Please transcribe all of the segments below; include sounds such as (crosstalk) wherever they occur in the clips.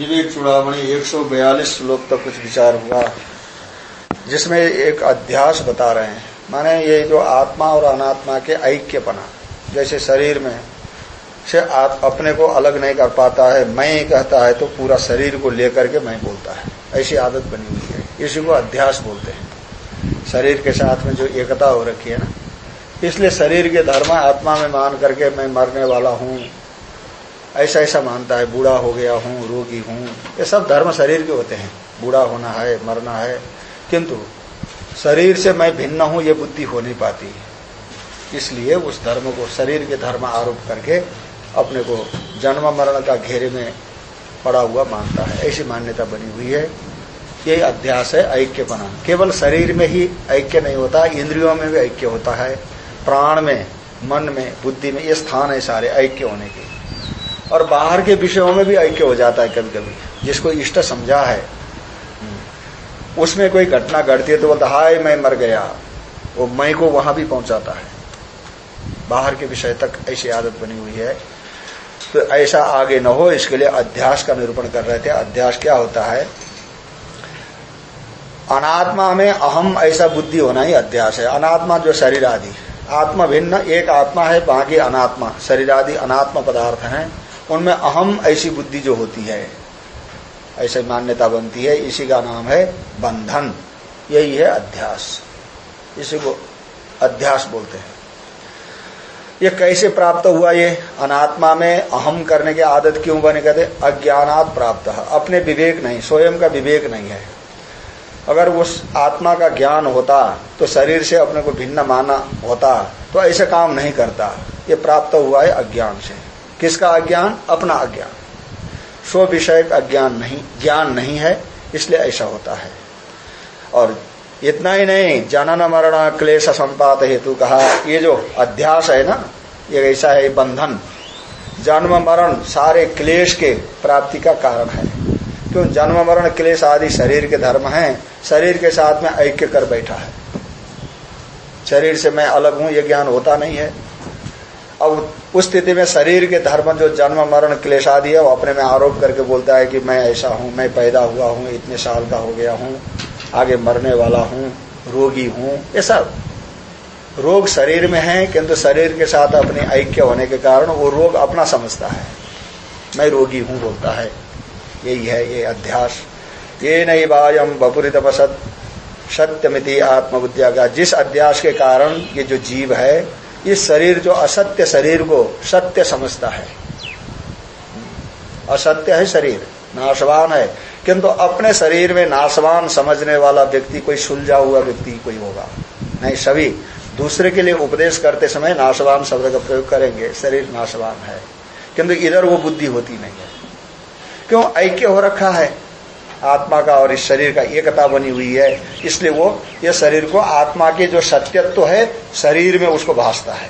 विवेक चूड़ामणि 142 श्लोक तक कुछ विचार हुआ, जिसमें एक अध्यास बता रहे हैं। माने ये जो आत्मा और अनात्मा के ऐक्यपना, जैसे शरीर में से आप अपने को अलग नहीं कर पाता है, मैं कहता है तो पूरा शरीर को लेकर के मैं बोलता है। ऐसी आदत बनी हुई है। इसी को अध्यास बोलते हैं। शरीर के साथ में जो एकता हो रखी है ना, इसलिए शरीर के धर्म आत्मा में मान करके मैं मरने वाला हूँ ऐसा ऐसा मानता है, बूढ़ा हो गया हूँ, रोगी हूँ। ये सब धर्म शरीर के होते हैं। बूढ़ा होना है, मरना है। किंतु शरीर से मैं भिन्न हूँ, ये बुद्धि हो नहीं पाती। इसलिए उस धर्म को, शरीर के धर्म आरोप करके अपने को जन्म, मरण का घेरे में पड़ा हुआ मानता है। ऐसी मान्यता बनी हुई है। ये अध्यास है ऐक्य बना केवल शरीर में ही ऐक्य नहीं होता, इंद्रियों में भी ऐक्य होता है। प्राण में, मन में, बुद्धि में ये स्थान है सारे ऐक्य होने के। और बाहर के विषयों में भी ऐक्य हो जाता है कभी कभी जिसको इष्ट समझा है। उसमें कोई घटना घटती है तो बोलता, हाय, मैं मर गया। वो मैं को वहाँ भी पहुंचाता है। बाहर के विषय तक ऐसी आदत बनी हुई है। तो ऐसा आगे न हो, इसके लिए अध्यास का निरूपण कर रहे थे। अध्यास क्या होता है? अनात्मा में अहम ऐसा बुद्धि होना ही अध्यास है। अनात्मा जो शरीर आदि आत्मा भिन्न, एक आत्मा है, बाकी अनात्मा। शरीर आदि अनात्मा पदार्थ हैं। उनमें अहम ऐसी बुद्धि जो होती है, ऐसी मान्यता बनती है, इसी का नाम है बंधन। यही है अध्यास। इसी को अध्यास बोलते हैं। ये कैसे प्राप्त हुआ ये? अनात्मा में अहम करने की आदत क्यों बने? कहते, अज्ञानात प्राप्त। है अपने विवेक नहीं, स्वयं का विवेक नहीं है। अगर उस आत्मा का ज्ञान होता तो शरीर से अपने को भिन्न माना होता तो ऐसे काम नहीं करता। ये प्राप्त हुआ है अज्ञान से। किसका अज्ञान? अपना अज्ञान। स्व विषय अज्ञान नहीं, ज्ञान नहीं है, इसलिए ऐसा होता है। और इतना ही नहीं, जनन मरण क्लेश संपात हेतु कहा, ये जो अध्यास है ना, ये ऐसा है बंधन। जन्म मरण सारे क्लेश के प्राप्ति का कारण है। क्यों? जन्म मरण क्लेश आदि शरीर के धर्म है, शरीर के साथ में ऐक्य कर बैठा है। शरीर से मैं अलग हूँ, ये ज्ञान होता नहीं है। अब उस स्थिति में शरीर के धर्म जो जन्म, मरण, क्लेश आदि है, वो अपने में आरोप करके बोलता है कि मैं ऐसा हूँ, मैं पैदा हुआ हूँ, इतने साल का हो गया हूँ, आगे मरने वाला हूँ, रोगी हूँ, ये सब। रोग शरीर में है, किंतु शरीर के साथ अपने ऐक्य होने के कारण वो रोग अपना समझता है। मैं रोगी हूँ बोलता है। यही है, ये अध्यास। ये नहीं बायम बपुरित बसत सत्यमिति आत्मबुद्धिया का जिस अध्यास के कारण ये जो जीव है इस शरीर जो असत्य शरीर को सत्य समझता है। असत्य है शरीर, नाशवान है। किंतु अपने शरीर में नाशवान समझने वाला व्यक्ति, कोई सुलझा हुआ व्यक्ति कोई होगा। नहीं, सभी दूसरे के लिए उपदेश करते समय नाशवान शब्द का प्रयोग करेंगे। शरीर नाशवान है। किंतु इधर वो बुद्धि होती नहीं है। क्यों? ऐक्य हो रखा है। आत्मा का और इस शरीर का एकता बनी हुई है। इसलिए वो ये शरीर को आत्मा के जो सत्यत्व है शरीर में उसको भासता है।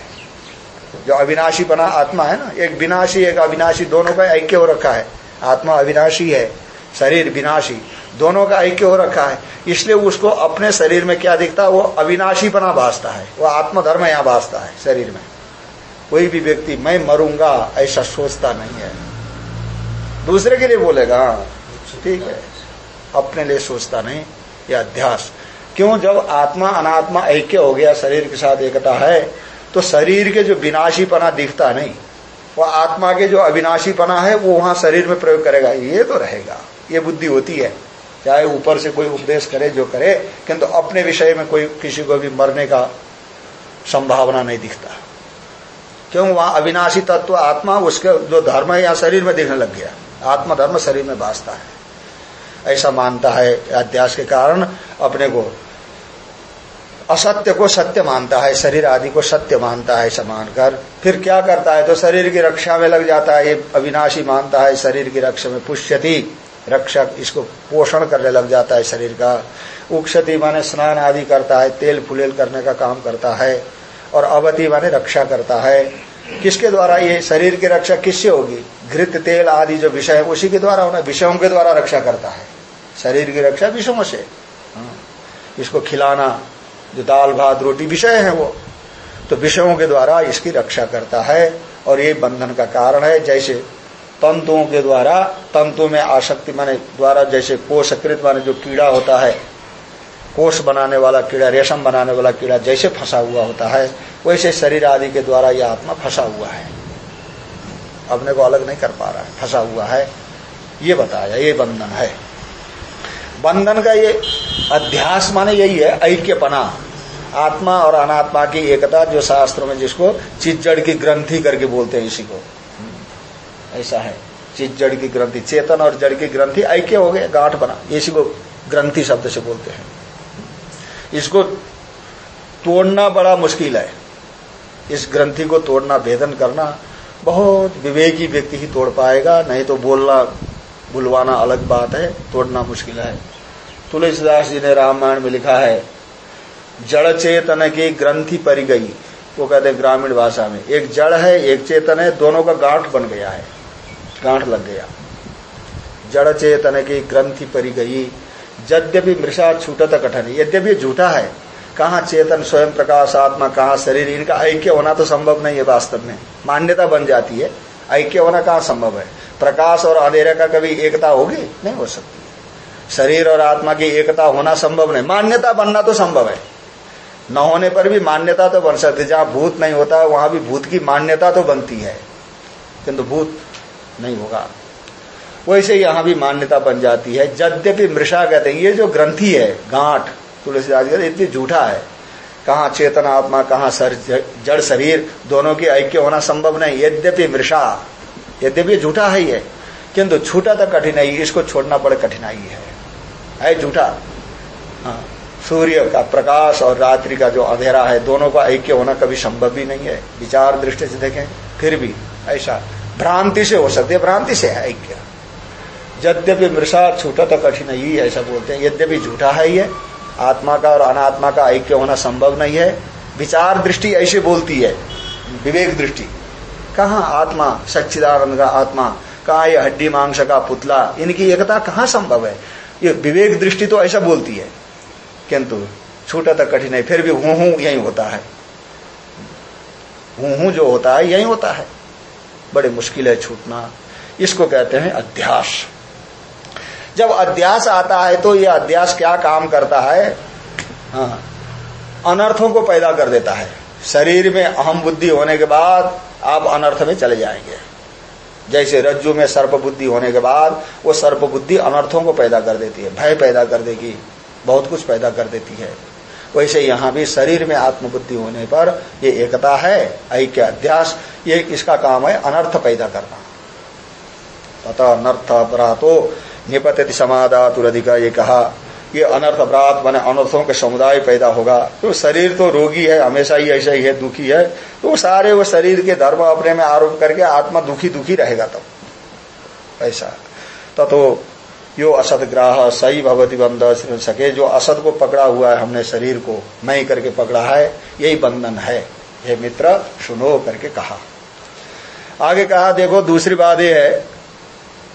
जो अविनाशी बना आत्मा है ना एक विनाशी एक अविनाशी दोनों का ऐक्य हो रखा है। आत्मा अविनाशी है शरीर विनाशी दोनों का ऐक्य हो रखा है। इसलिए उसको अपने शरीर में क्या दिखता है? वो अविनाशी बना भासता है। वो आत्मधर्म यहाँ भासता है शरीर में। कोई भी व्यक्ति मैं मरूँगा ऐसा सोचता नहीं है। दूसरे के लिए बोलेगा हाँ, ठीक है। अपने लिए सोचता नहीं, ये अध्यास। क्यों? जब आत्मा अनात्मा ऐक्य हो गया, शरीर के साथ एकता है तो शरीर के जो विनाशीपना दिखता नहीं, वो आत्मा के जो अविनाशीपना है, वो वहाँ शरीर में प्रयोग करेगा। ये तो रहेगा। ये बुद्धि होती है। चाहे ऊपर से कोई उपदेश करे, जो करे, किंतु तो अपने विषय में कोई किसी को भी मरने का संभावना नहीं दिखता। क्यों? वहाँ अविनाशी तत्व आत्मा, उसके जो धर्म है या शरीर में दिखने लग गया। आत्मा धर्म शरीर में बासता है। ऐसा मानता है अध्यास के कारण अपने को। असत्य को सत्य मानता है, शरीर आदि को सत्य मानता है ऐसा मानकर। फिर क्या करता है? तो शरीर की रक्षा में लग जाता है, ये अविनाशी मानता है, शरीर की रक्षा में पुष्यति। रक्षक इसको पोषण करने लग जाता है शरीर का। उक्षति माने स्नान आदि करता है, तेल फुलेल करने का काम करता है। और अवधि माने रक्षा करता है। किसके द्वारा ये शरीर की रक्षा किससे होगी? घृत, तेल आदि जो विषय है, उसी के द्वारा होना विषयों के द्वारा रक्षा करता है। शरीर की रक्षा विषयों से। हाँ। इसको खिलाना, जो दाल, भात, रोटी, विषय है वो। तो विषयों के द्वारा इसकी रक्षा करता है, और ये बंधन का कारण है। जैसे तंतुओं के द्वारा, तंतु में आसक्ति माने, द्वारा जैसे कोषकृत माने जो कीड़ा होता है कोष बनाने वाला कीड़ा, रेशम बनाने वाला कीड़ा जैसे फंसा हुआ होता है, वैसे शरीर आदि के द्वारा यह आत्मा फंसा हुआ है। अपने को अलग नहीं कर पा रहा है, फंसा हुआ है। ये बताया, ये बंधन है। बंधन का ये अध्यास माने यही है, ऐक्यपना। आत्मा और अनात्मा की एकता जो शास्त्रों में जिसको चिज्जड़ की ग्रंथि करके बोलते हैं इसी को। ऐसा है। चिज्जड़ की ग्रंथि, चेतन और जड़ की ग्रंथि ऐक्य हो गए गांठ बना। इसी को ग्रंथि शब्द से बोलते हैं। इसको तोड़ना बड़ा मुश्किल है। इस ग्रंथि को तोड़ना भेदन करना बहुत विवेकी व्यक्ति ही तोड़ पाएगा, नहीं तो बोलना, बुलवाना अलग बात है, तोड़ना मुश्किल है। तुलसीदास जी ने रामायण में लिखा है, जड़ चेतन की ग्रंथि परी गई। वो कहते हैं ग्रामीण भाषा में, एक जड़ है, एक चेतन है, दोनों का गांठ बन गया है, गांठ लग गया। जड़ चेतन की ग्रंथि परी गई यद्यपि मृषा छूटत कठन। यद्यपि झूठा है, कहा चेतन, स्वयं प्रकाश, आत्मा, कहा शरीर, इनका ऐक्य होना तो संभव नहीं है वास्तव में। मान्यता बन जाती है, ऐक्य होना कहाँ संभव है? प्रकाश और अंधेरे का कभी एकता होगी? नहीं हो सकती। शरीर और आत्मा की एकता होना संभव नहीं। मान्यता बनना तो संभव है। न होने पर भी मान्यता तो बन सकती जहाँ भूत नहीं होता, वहाँ भी भूत की मान्यता तो बनती है। किंतु भूत नहीं होगा। वैसे यहाँ भी मान्यता बन जाती है। यद्यपि मृषा कहते हैं, ये जो ग्रंथि है, गांठ, तुलसीदास कहते इतनी झूठा है। कहा चेतन, आत्मा, कहा सर जड़, शरीर, दोनों की ऐक्य होना संभव नहीं। यद्यपि मृषा, यद्यपि झूठा है ये, किंतु छूटा तो कठिनाई इसको छोड़ना बड़े कठिनाई है। है झूठा? हाँ। सूर्य का प्रकाश और रात्रि का जो अंधेरा है, दोनों का ऐक्य होना कभी संभव भी नहीं है। विचार दृष्टि से देखें, फिर भी ऐसा। भ्रांति से हो सकती है, भ्रांति से है ऐक्य। यद्यपि मृषा छूटा तो कठिन ही ऐसा बोलते हैं। यद्यपि झूठा है ये, आत्मा का और अनात्मा का ऐक्य होना संभव नहीं है। विचार दृष्टि ऐसे बोलती है, विवेक दृष्टि। कहा आत्मा, सच्चिदानंद का आत्मा, कहा ये हड्डी मांस का पुतला, इनकी एकता कहाँ संभव है? ये विवेक दृष्टि तो ऐसा बोलती है। किंतु छूटा तक कठिन है, फिर भी हूँ हूँ यही होता है। हूँ हूँ जो होता है, यही होता है। बड़े मुश्किल है छूटना। इसको कहते हैं अध्यास। जब अध्यास आता है तो यह अध्यास क्या काम करता है? हाँ अनर्थों को पैदा कर देता है। शरीर में अहम बुद्धि होने के बाद आप अनर्थ में चले जाएँगे। जैसे रज्जु में सर्प बुद्धि होने के बाद वो सर्प बुद्धि अनर्थों को पैदा कर देती है, भय पैदा कर देगी, बहुत कुछ पैदा कर देती है। वैसे यहाँ भी शरीर में आत्मबुद्धि होने पर ये एकता है, ऐक्य अध्यास, ये इसका काम है अनर्थ पैदा करना। तथा अनर्थ अपराधो निपतति समादातुरधिका ये कहा, ये अनर्थ अपराध बने अनर्थों के समुदाय पैदा होगा। तो शरीर तो रोगी है, हमेशा ही ऐसा ही है, दुखी है। तो सारे वो शरीर के धर्म अपने में आरोप करके आत्मा दुखी दुखी रहेगा तब। तो। ऐसा। तथो यो असत ग्राह सही भगवती बंध सके, जो असत को पकड़ा हुआ है हमने शरीर को नहीं करके पकड़ा है, यही बंधन है। ये मित्र, सुनो करके कहा। आगे कहा, देखो, दूसरी बात यह है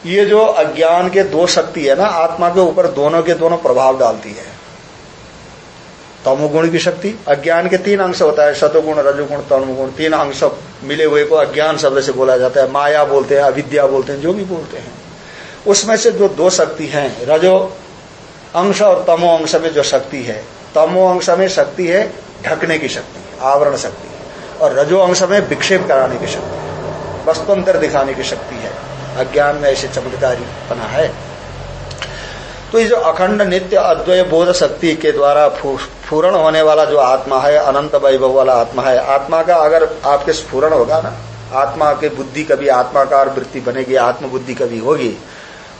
ये जो अज्ञान के दो शक्ति है ना, आत्मा के ऊपर दोनों के दोनों प्रभाव डालती है। तमोगुण की शक्ति, अज्ञान के तीन अंश होता है, शतुगुण, रजुगुण तमोगुण तीन अंश मिले हुए को अज्ञान शब्द से बोला जाता है, माया बोलते हैं, अविद्या बोलते हैं, जो भी बोलते हैं। उसमें से जो दो शक्ति हैं, रजो अंश और तमो अंश में जो शक्ति है, तमो अंश में शक्ति है ढकने की शक्ति, आवरण शक्ति और रजो अंश में विक्षेप कराने की शक्ति वस्तुअंतर दिखाने की शक्ति है। अज्ञान में ऐसे चमत्कारी बना है। तो ये जो अखंड नित्य अद्वय बोध शक्ति के द्वारा फूरण होने वाला जो आत्मा है, अनंत वैभव वाला आत्मा है, आत्मा का अगर आपके स्फूरण होगा ना, आत्मा के बुद्धि कभी आत्माकार वृत्ति बनेगी, आत्मबुद्धि कभी होगी,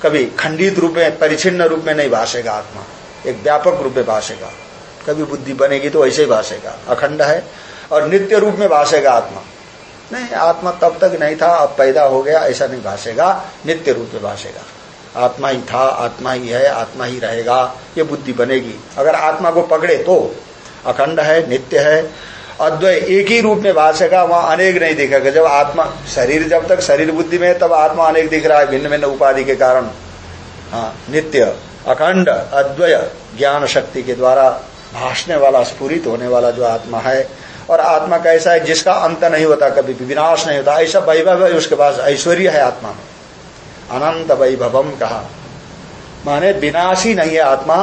कभी खंडित रूप में, परिचिन्न रूप में नहीं भाषेगा आत्मा, एक व्यापक रूप में भाषेगा। कभी बुद्धि बनेगी तो ऐसे ही भाषेगा। अखंड है और नित्य रूप में भाषेगा आत्मा। नहीं, आत्मा तब तक नहीं था, अब पैदा हो गया, ऐसा नहीं भाषेगा, नित्य रूप में भाषेगा। आत्मा ही था, आत्मा ही है, आत्मा ही रहेगा, ये बुद्धि बनेगी। अगर आत्मा को पकड़े तो अखंड है, नित्य है अद्वय एक ही रूप में भाषेगा, वहाँ अनेक नहीं दिखेगा। जब आत्मा, शरीर जब तक शरीर बुद्धि में तब आत्मा अनेक दिख रहा है, भिन्न भिन्न उपाधि के कारण। हाँ नित्य, अखंड अद्वय ज्ञान शक्ति के द्वारा भाषने वाला, स्फूरित होने वाला जो आत्मा है और आत्मा कैसा है जिसका अंत नहीं होता कभी भी, विनाश नहीं होता। ऐसा वैभव है, उसके पास ऐश्वर्य है आत्मा में। अनंत वैभवम कहा। माने विनाशी नहीं है आत्मा,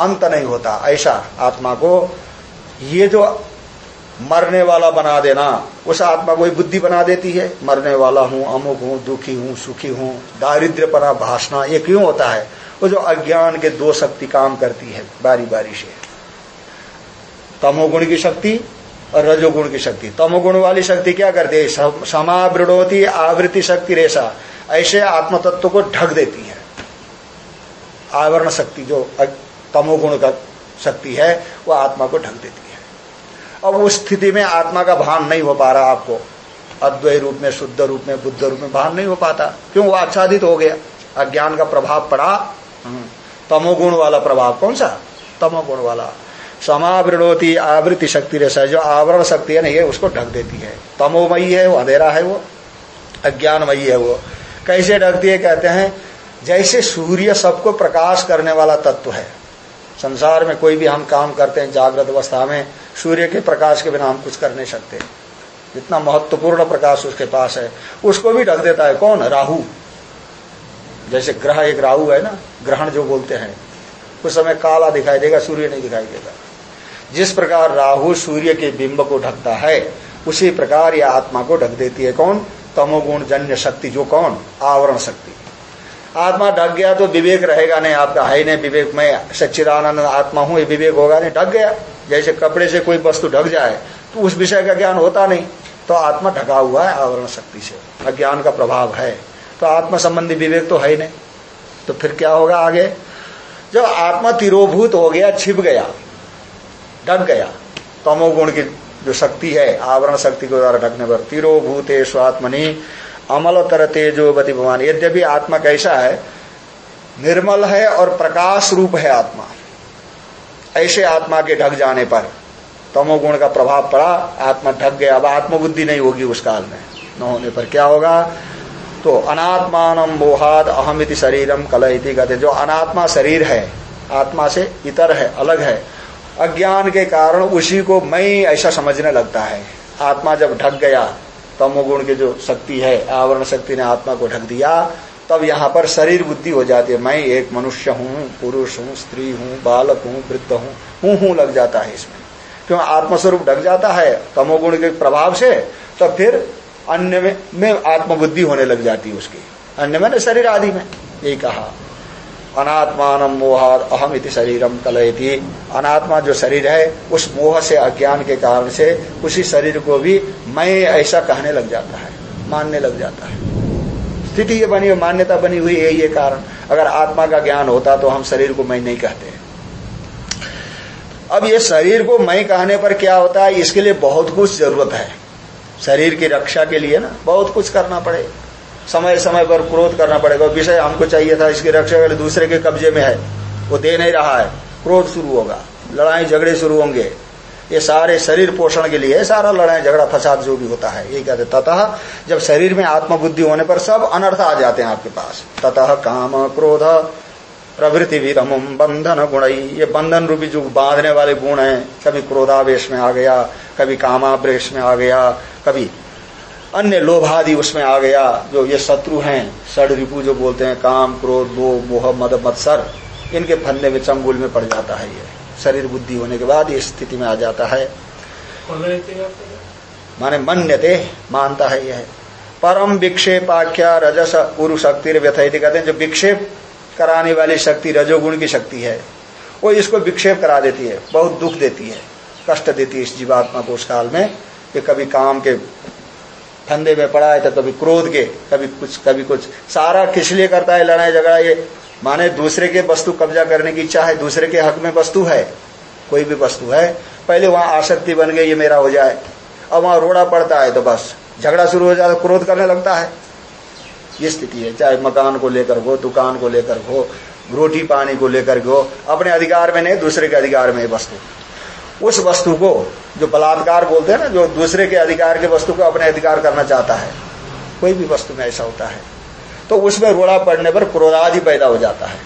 अंत नहीं होता। ऐसा आत्मा को ये जो मरने वाला बना देना, उस आत्मा को बुद्धि बना देती है। मरने वाला हूँ, अमुक हूँ, दुखी हूँ, सुखी हूँ दारिद्र परा भाषणा, ये क्यों होता है? वो जो अज्ञान के दो शक्ति काम करती है बारी बारी से। तमोगुण की शक्ति और रजोगुण की शक्ति। तमोगुण वाली शक्ति क्या करती है? समावृणोती आवृत्ति शक्ति रेशा। ऐसे आत्म तत्व को ढक देती है। आवरण शक्ति जो तमोगुण का शक्ति है, वो आत्मा को ढक देती है। अब उस स्थिति में आत्मा का भान नहीं हो पा रहा आपको। अद्वय रूप में, शुद्ध रूप में, बुद्ध रूप में भान नहीं हो पाता। क्यों? वो आच्छादित हो गया। अज्ञान का प्रभाव पड़ा। हम्म। तमोगुण वाला प्रभाव कौन सा? तमोगुण वाला। समावृणोती आवृत्ति शक्ति रेशा जो आवरण शक्ति है ना, ये उसको ढक देती है। तमोमयी है वो, अंधेरा है वो, अज्ञानमयी है वो। कैसे ढकती है? कहते हैं, जैसे सूर्य सबको प्रकाश करने वाला तत्व है। संसार में कोई भी हम काम करते हैं, जागृत अवस्था में, सूर्य के प्रकाश के बिना हम कुछ कर नहीं सकते। जितना महत्वपूर्ण प्रकाश उसके पास है। उसको भी ढक देता है। कौन? राहु। जैसे ग्रह, एक राहु है ना, ग्रहण जो बोलते हैं। उस समय काला दिखाई देगा, सूर्य नहीं दिखाई देगा। जिस प्रकार राहु सूर्य के बिंब को ढकता है, उसी प्रकार यह आत्मा को ढक देती है। कौन? तमोगुण, जन्य शक्ति, जो कौन? आवरण शक्ति। आत्मा ढक गया तो विवेक रहेगा नहीं, आपका है नहीं विवेक। में सच्चिदानंद आत्मा हूँ, ये विवेक होगा नहीं, ढक गया। जैसे कपड़े से कोई वस्तु ढक जाए तो उस विषय का ज्ञान होता नहीं। तो आत्मा ढका हुआ है आवरण शक्ति से। अज्ञान का प्रभाव है। तो आत्मा संबंधी विवेक तो है नहीं। तो फिर क्या होगा आगे? जब आत्मा तिरोभूत हो गया, छिप गया ढक गया। तमोगुण की जो शक्ति है, आवरण शक्ति के द्वारा ढकने पर तिरो भूते स्वात्मनि अमल तर तेजोवती भगवान यद्यपि आत्मा कैसा है, निर्मल है और प्रकाश रूप है आत्मा। ऐसे आत्मा के ढक जाने पर तमोगुण का प्रभाव पड़ा, आत्मा ढक गया। अब आत्मबुद्धि नहीं होगी उस काल में। न होने पर क्या होगा? तो अनात्मान मोहाद अहमिति शरीरम कलहिति कहते जो अनात्मा शरीर है, आत्मा से इतर है, अलग है अज्ञान के कारण उसी को मैं ऐसा समझने लगता है। आत्मा जब ढक गया तमोगुण की जो शक्ति है आवरण शक्ति ने आत्मा को ढक दिया तब यहाँ पर शरीर बुद्धि हो जाती है। मैं एक मनुष्य हूँ पुरुष हूँ स्त्री हूँ बालक हूँ वृद्ध हूँ हूँ हूँ लग जाता है इसमें। क्यों? आत्मस्वरूप ढक जाता है तमोगुण के प्रभाव से तो फिर अन्य में, में आत्मबुद्धि होने लग जाती है उसकी। अन्य में शरीर आदि में यही कहा। अनात्मान मोहाद अहम इति शरीरम कलयती। अनात्मा जो शरीर है, उस मोह से, अज्ञान के कारण से, उसी शरीर को भी मैं ऐसा कहने लग जाता है, मानने लग जाता है। स्थिति ये बनी हुई मान्यता बनी हुई है ये कारण। अगर आत्मा का ज्ञान होता तो हम शरीर को मैं नहीं कहते। अब ये शरीर को मैं कहने पर क्या होता है, इसके लिए बहुत कुछ ज़रूरत है। शरीर की रक्षा के लिए ना, बहुत कुछ करना पड़ेगा समय समय पर क्रोध करना पड़ेगा। विषय हमको चाहिए था, इसकी रक्षा के लिए दूसरे के कब्जे में है। वो दे नहीं रहा है। क्रोध शुरू होगा। लड़ाई झगड़े शुरू होंगे। ये सारे शरीर पोषण के लिए सारा लड़ाई झगड़ा फसाद जो भी होता है, ये कहते ततः, जब शरीर में आत्मबुद्धि होने पर सब अनर्थ आ जाते हैं आपके पास। ततः काम क्रोध प्रवृत्ति विरम बंधन गुण। ये बंधन रूपी जो बांधने वाले गुण हैं, कभी क्रोधावेश में आ गया, कभी कामावेश में आ गया, कभी अन्य लोभादि उसमें आ गया, जो ये शत्रु हैं, षड रिपु जो बोलते हैं, काम, क्रोध लोभ मोह, मद, मत्सर, इनके फंदे में, चंगुल में पड़ जाता है ये। शरीर बुद्धि होने के बाद ये स्थिति में आ जाता है। माने मन्यते, मानता है यह। परम विक्षेपाख्या रजस पुरु शक्ति व्यथित कहते हैं, जो विक्षेप कराने वाली शक्ति, रजोगुण की शक्ति है, वो इसको विक्षेप करा देती है, बहुत दुख देती है, कष्ट देती है इस जीवात्मा को उस काल में, कि कभी काम के फंदे में पड़ा है तो कभी क्रोध के, कभी कुछ कभी कुछ। सारा किस लिए करता है, लड़ाई झगड़ा ये। माने दूसरे के वस्तु कब्जा करने की इच्छा है, दूसरे के हक में वस्तु है। कोई भी वस्तु है। पहले वहाँ आसक्ति बन गई, ये मेरा हो जाए। अब वहाँ रोड़ा पड़ता है तो बस। झगड़ा शुरू हो जाता क्रोध करने लगता है। ये स्थिति है। चाहे मकान को लेकर हो, दुकान को लेकर हो, रोटी पानी को लेकर हो, अपने अधिकार में नहीं, दूसरे के अधिकार में वस्तु। उस वस्तु को जो बलात्कार बोलते हैं ना, जो दूसरे के अधिकार के वस्तु को अपने अधिकार करना चाहता है, कोई भी वस्तु में ऐसा होता है। तो उसमें रोड़ा पड़ने पर क्रोधादि पैदा हो जाता है।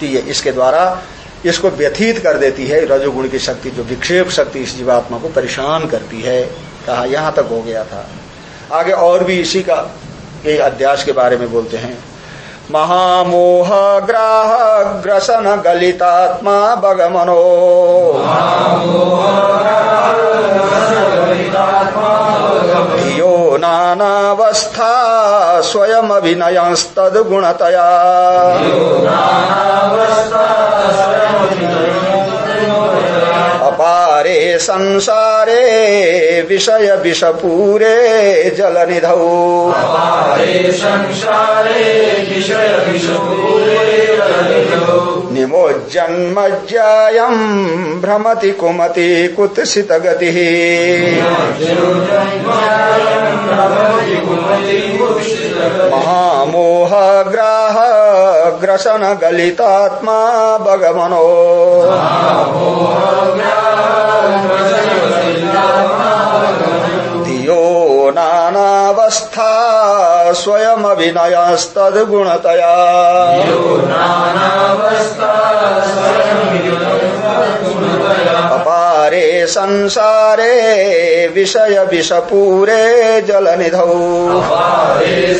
तो इसके द्वारा इसको व्यथित कर देती है, रजोगुण की शक्ति, जो विक्षेप शक्ति इस जीवात्मा को परेशान करती है। कहा, यहाँ तक हो गया था। आगे और भी इसी का ये अध्यास के बारे में बोलते हैं। महामोह ग्राह ग्रसन गलितात्मा बगमनो यो नानावस्था स्वयं अभिनयस्तुणतया अपारे संसारे विषय विषपूरे जलनिधौ। संसारे विषय निमोज्जन्मज्जायम् भ्रमति कुमति कुत्सित गतिः। महामोह ग्राह ग्रसन गलितात्मा भगवनो नानावस्था स्वयमभिनयस्तद्गुणतया। अपारे संसारे विषय विषपूरे जलनिधौ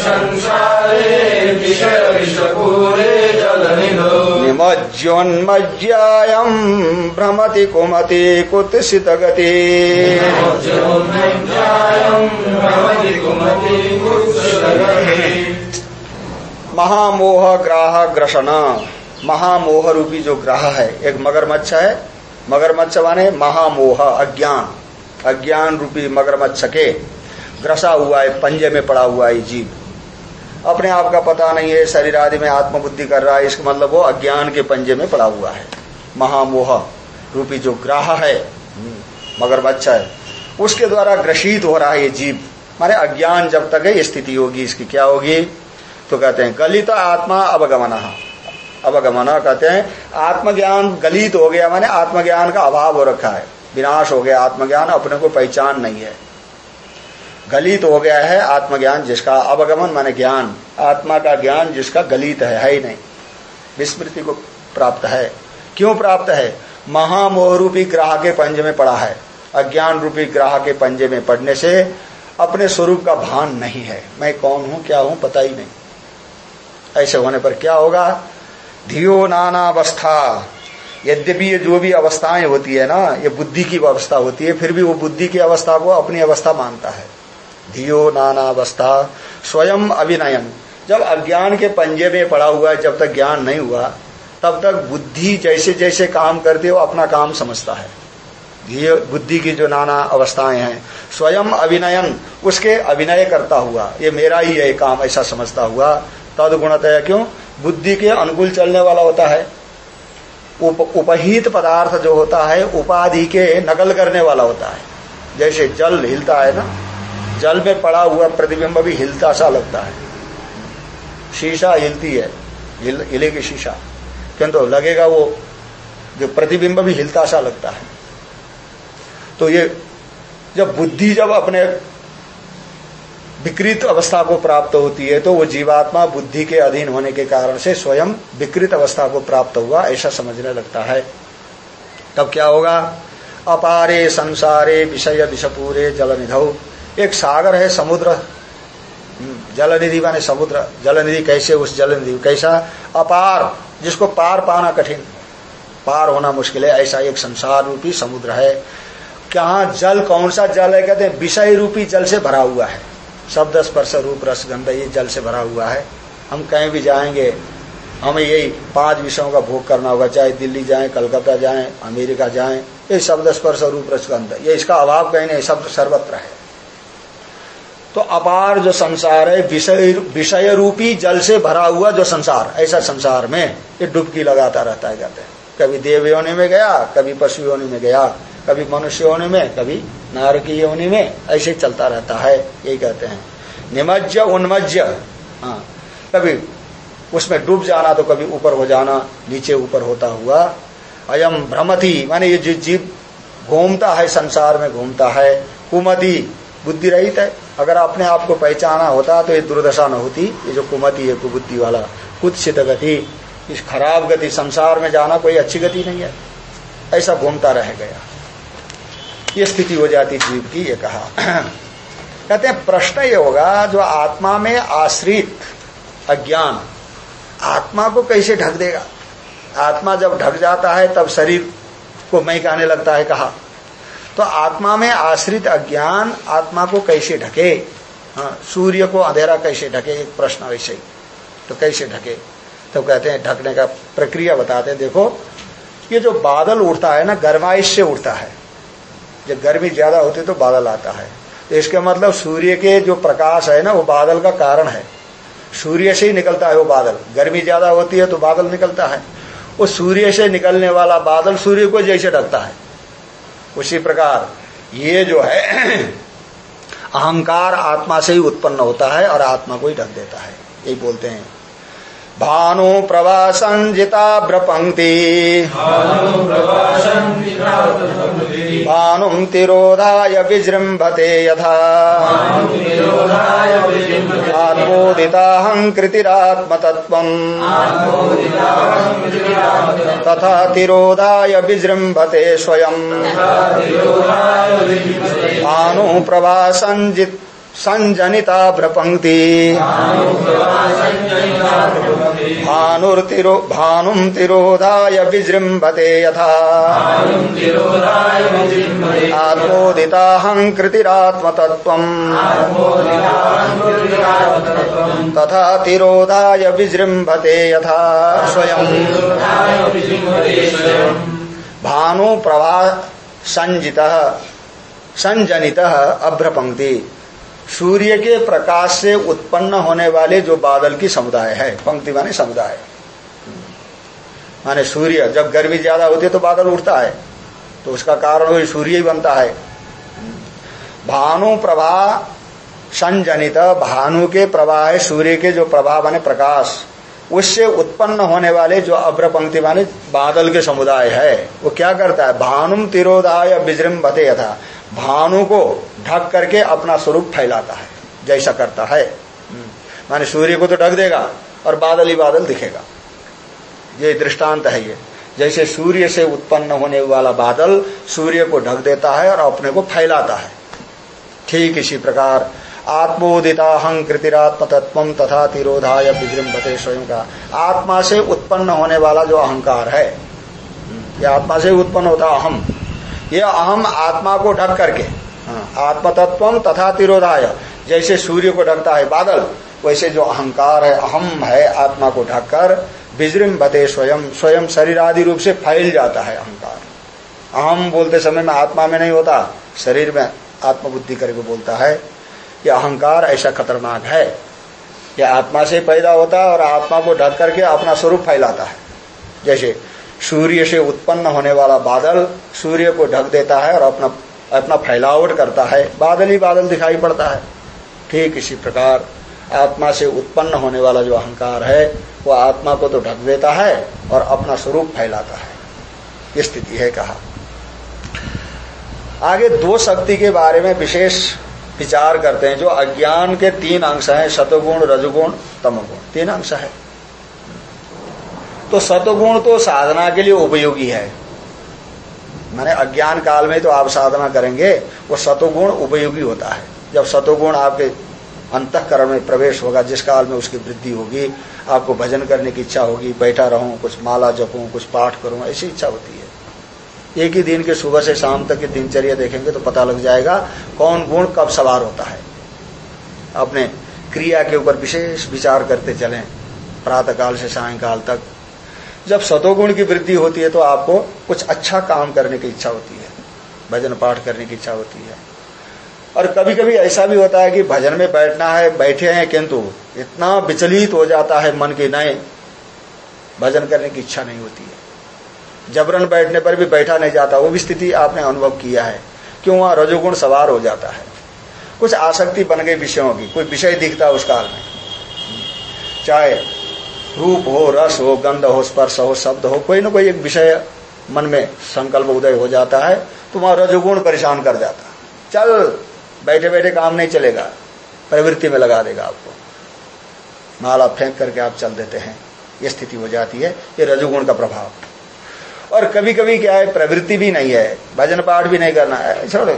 संसारे विषय विषपूरे जलनिधौ निमज्जोन्मज्जायम् भ्रमति कुमति कुत्सित गति महामोह ग्राह ग्रसन महामोह रूपी जो ग्रह है, एक मगरमच्छ है। मगरमच्छ माने महामोह, अज्ञान। अज्ञान रूपी मगरमच्छ के। ग्रसा हुआ है, पंजे में पड़ा हुआ है जीव। अपने आप का पता नहीं है, शरीर आदि में आत्मबुद्धि कर रहा है, इसका मतलब वो अज्ञान के पंजे में पड़ा हुआ है। महामोह रूपी जो ग्राह है, मगर बच्चा है, उसके द्वारा ग्रसित हो रहा है ये जीव। माने अज्ञान जब तक है स्थिति होगी, इसकी क्या होगी? तो कहते हैं, गलित आत्मा अवगमन। अवगमन कहते हैं, आत्मज्ञान गलित हो गया, माने आत्मज्ञान का अभाव हो रखा है। विनाश हो गया, आत्मज्ञान अपने को पहचान नहीं है। गलित हो गया है आत्मज्ञान जिसका अवगमन माने ज्ञान। आत्मा का ज्ञान जिसका गलित है है ही नहीं। विस्मृति को प्राप्त है। क्यों प्राप्त है? महामोह रूपी ग्राह के पंजे में पड़ा है। अज्ञान रूपी ग्राह के पंजे में पड़ने से अपने स्वरूप का भान नहीं है। मैं कौन हूँ, क्या हूँ, पता ही नहीं। ऐसे होने पर क्या होगा? धियो नाना अवस्था यद्यपि ये जो भी अवस्थाएँ होती है ना, ये बुद्धि की अवस्था होती है, फिर भी वो बुद्धि की अवस्था को अपनी अवस्था मानता है। धियो नाना अवस्था स्वयं अभिनयन जब अज्ञान के पंजे में पड़ा हुआ है जब तक ज्ञान नहीं हुआ तब तक बुद्धि जैसे जैसे काम करती है वो अपना काम समझता है। बुद्धि की जो नाना अवस्थाएँ हैं स्वयं अभिनयन उसके अभिनय करता हुआ ये मेरा ही है काम ऐसा समझता हुआ तद क्यों? बुद्धि के अनुकूल चलने वाला होता है। उप, उपहित पदार्थ जो होता है उपाधि के नकल करने वाला होता है। जैसे जल हिलता है ना जल में पड़ा हुआ प्रतिबिंब भी हिलता सा लगता है। शीशा हिलती है। हिल, हिलेगी शीशा। किंतु लगेगा वो जो प्रतिबिंब भी हिलता सा लगता है। तो ये जब बुद्धि जब अपने विकृत अवस्था को प्राप्त होती है तो वो जीवात्मा बुद्धि के अधीन होने के कारण से स्वयं विकृत अवस्था को प्राप्त हुआ ऐसा समझने लगता है। तब क्या होगा? अपारे संसारे विषय विषपूरे जलनिधौ। एक सागर है समुद्र। जलनिधि माने समुद्र। जलनिधि कैसे, उस जलनिधि कैसा? अपार, जिसको पार पाना कठिन। पार होना मुश्किल है, ऐसा एक संसार रूपी समुद्र है। क्या जल, कौन सा जल है? कहते हैं, विषय रूपी जल से भरा हुआ है। शब्द स्पर्श रूप रस गंध ये जल से भरा हुआ है। हम कहीं भी जाएँगे, हमें यही पाँच विषयों का भोग करना होगा। चाहे दिल्ली जाए, कलकत्ता जाए, अमेरिका जाए, ये शब्द स्पर्श रूप रस गंध। ये इसका अभाव कहीं नहीं सब सर्वत्र है। तो अपार जो संसार है, विषय रूपी जल से भरा हुआ जो संसार, ऐसा संसार में ये डुबकी लगाता रहता है, कहते हैं। कभी देव योनि में गया, कभी पशु योनि में गया, कभी मनुष्य योनि में, कभी नारकी योनि में, ऐसे चलता रहता है, यही कहते हैं। निमज्ज, उन्मज्ज हाँ कभी उसमें डूब जाना तो कभी ऊपर हो जाना, नीचे ऊपर होता हुआ, अयम भ्रमति, माने ये जीव घूमता है, संसार में घूमता है, कुमति, बुद्धि रहित है। अगर अपने आप को पहचाना होता तो ये दुर्दशा न होती। ये जो कुमति है कुबुद्धि वाला कुत्सित गति, इस खराब गति संसार में जाना कोई अच्छी गति नहीं है। ऐसा घूमता रह गया। ये स्थिति हो जाती जीव की, ये कहा। (clears throat) कहते हैं, प्रश्न ये होगा, जो आत्मा में आश्रित अज्ञान, आत्मा को कैसे ढक देगा? आत्मा जब ढक जाता है, तब शरीर को मैं कहने लगता है, कहा। तो आत्मा में आश्रित अज्ञान आत्मा को कैसे ढके? हाँ सूर्य को अंधेरा कैसे ढके? एक प्रश्न वैसे ही तो कैसे ढके? तो कहते हैं, ढकने का प्रक्रिया बताते हैं। देखो, ये जो बादल उड़ता है ना, गर्माइश से उड़ता है। जब गर्मी ज़्यादा होती है तो बादल आता है। तो इसका मतलब सूर्य के जो प्रकाश है ना, वो बादल का कारण है। सूर्य से ही निकलता है वो बादल। गर्मी ज़्यादा होती है तो बादल निकलता है। वो सूर्य से निकलने वाला बादल सूर्य को जैसे ढकता है। उसी प्रकार ये जो है, अहंकार आत्मा से ही उत्पन्न होता है और आत्मा को ही ढक देता है। यही बोलते हैं। भानु प्रवासंजिता भ्रपंक्ति भानुम तिरोधाय विजृंभते यथा। आत्मोदिताहंकृतिरात्मतत्त्वम् तथा तिरोधाय विजृंभते स्वयं। भानु प्रवासंजित संजनिता भ्रपंक्ति भानुर्तिरो भानुम तिरोधाय विजृंभते यथा। आत्मोदिताहंकृतिरात्मतत्त्वम् तथा तिरोधाय विजृंभते यथा स्वयं भानु प्रभा संजित संजनित अभ्रपंक्ति सूर्य के प्रकाश से उत्पन्न होने वाले जो बादल की समुदाय है, पंक्ति माने समुदाय। माने सूर्य, जब गर्मी ज़्यादा होती है तो बादल उठता है तो उसका कारण वही सूर्य ही बनता है। भानु प्रभा संजनित, भानु के प्रवाह है, सूर्य के जो प्रभाव माने प्रकाश, उससे उत्पन्न होने वाले जो अभ्र पंक्ति माने बादल के समुदाय है, वो क्या करता है? भानुम तिरोधाय विजृंभते यथा। भानु को ढक करके अपना स्वरूप फैलाता है, जैसा करता है। माने सूर्य को तो ढक देगा और बादल ही बादल दिखेगा। ये दृष्टांत है ये। जैसे सूर्य से उत्पन्न होने वाला बादल सूर्य को ढक देता है और अपने को फैलाता है। ठीक इसी प्रकार आत्मोदिताहं कृतिरात्म तत्व तथा तिरोधाय विजृंभते स्वयं का। आत्मा से उत्पन्न होने वाला जो अहंकार है ये आत्मा से उत्पन्न होता अहम ये अहम आत्मा को ढक करके आत्म तत्व तथा तिरोधाय। जैसे सूर्य को ढकता है बादल, वैसे जो अहंकार है, अहम है आत्मा को ढककर, विजृंभते स्वयं स्वयं शरीर आदि रूप से फैल जाता है अहंकार। अहम बोलते समय में आत्मा में नहीं होता, शरीर में आत्मबुद्धि करके बोलता है कि अहंकार ऐसा खतरनाक है। कि आत्मा से पैदा होता है और आत्मा को ढक करके अपना स्वरूप फैलाता है। जैसे सूर्य से उत्पन्न होने वाला बादल सूर्य को ढक देता है और अपना अपना फैलावट करता है। बादल ही बादल दिखाई पड़ता है। ठीक इसी प्रकार आत्मा से उत्पन्न होने वाला जो अहंकार है, वो आत्मा को तो ढक देता है और अपना स्वरूप फैलाता है। ये स्थिति है कहा। आगे दो शक्ति के बारे में विशेष विचार करते हैं, जो अज्ञान के तीन अंश हैं सतोगुण रजगुण, तमगुण। तीन अंश है। तो सतोगुण तो साधना के लिए उपयोगी है। माने अज्ञान काल में तो आप साधना करेंगे, वो सतोगुण उपयोगी होता है। जब सतोगुण आपके अंतकरण में प्रवेश होगा, जिस काल में उसकी वृद्धि होगी, आपको भजन करने की इच्छा होगी, बैठा रहूँ, कुछ माला जपूं, कुछ पाठ करूँ, ऐसी इच्छा होती है। एक ही दिन के सुबह से शाम तक की दिनचर्या देखेंगे तो पता लग जाएगा कौन गुण कब सवार होता है। अपने क्रिया के ऊपर विशेष विचार करते चलें। प्रातः काल से सायंकाल तक जब सतोगुण की वृद्धि होती है तो आपको कुछ अच्छा काम करने की इच्छा होती है। भजन पाठ करने की इच्छा होती है। और कभी कभी ऐसा भी होता है कि भजन में बैठना है, बैठे हैं किंतु इतना विचलित हो जाता है मन की नए भजन करने की इच्छा नहीं होती है। जबरन बैठने पर भी बैठा नहीं जाता, वो भी स्थिति आपने अनुभव किया है। क्यों? वहाँ रजोगुण सवार हो जाता है। कुछ आसक्ति बन गई विषयों की, कोई विषय दिखता है उस काल में। चाहे रूप हो, रस हो, गंध हो, स्पर्श हो, शब्द हो, कोई ना कोई एक विषय मन में संकल्प उदय हो जाता है तो वहाँ रजोगुण परेशान कर जाता चल बैठे बैठे काम नहीं चलेगा, प्रवृत्ति में लगा देगा आपको। माला फेंक करके आप चल देते हैं, ये स्थिति हो जाती है, ये रजोगुण का प्रभाव। और कभी कभी क्या है, प्रवृत्ति भी नहीं है, भजन पाठ भी नहीं करना है, छोड़ो,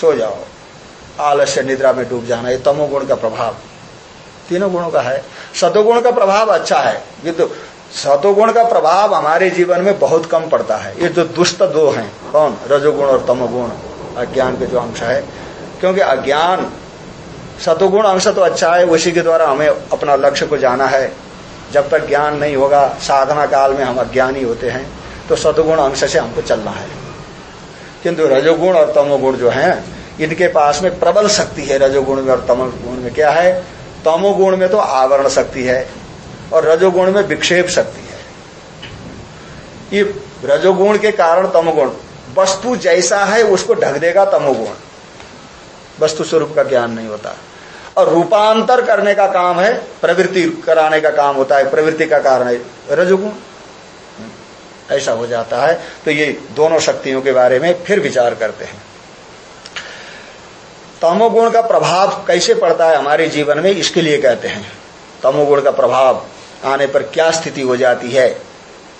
सो जाओ। आलस्य निद्रा में डूब जाना, ये तमोगुण का प्रभाव। तीनों गुणों का है। सतोगुण का प्रभाव अच्छा है। किंतु सतोगुण का प्रभाव हमारे जीवन में बहुत कम पड़ता है। ये जो दुष्ट दो हैं। कौन? रजोगुण और तमोगुण। अज्ञान के जो अंश है। क्योंकि अज्ञान सतोगुण अंश तो अच्छा है, उसी के द्वारा हमें अपना लक्ष्य को जाना है। जब तक ज्ञान नहीं होगा, साधना काल में हम अज्ञानी होते हैं तो सतुगुण अंश से हमको चलना है। किंतु रजोगुण और तमोगुण जो है, इनके पास में प्रबल शक्ति है रजोगुण में और तमोगुण में। क्या है? तमोगुण में तो आवरण शक्ति है और रजोगुण में विक्षेप शक्ति है। ये रजोगुण के कारण तमोगुण वस्तु जैसा है, उसको ढक देगा तमोगुण वस्तु स्वरूप का ज्ञान नहीं होता। और रूपांतर करने का काम है, प्रवृत्ति कराने का काम होता है, प्रवृत्ति का कारण है, रजोगुण। ऐसा हो जाता है। तो ये दोनों शक्तियों के बारे में फिर विचार करते हैं। तमोगुण का प्रभाव कैसे पड़ता है हमारे जीवन में, इसके लिए कहते हैं। तमोगुण का प्रभाव आने पर क्या स्थिति हो जाती है?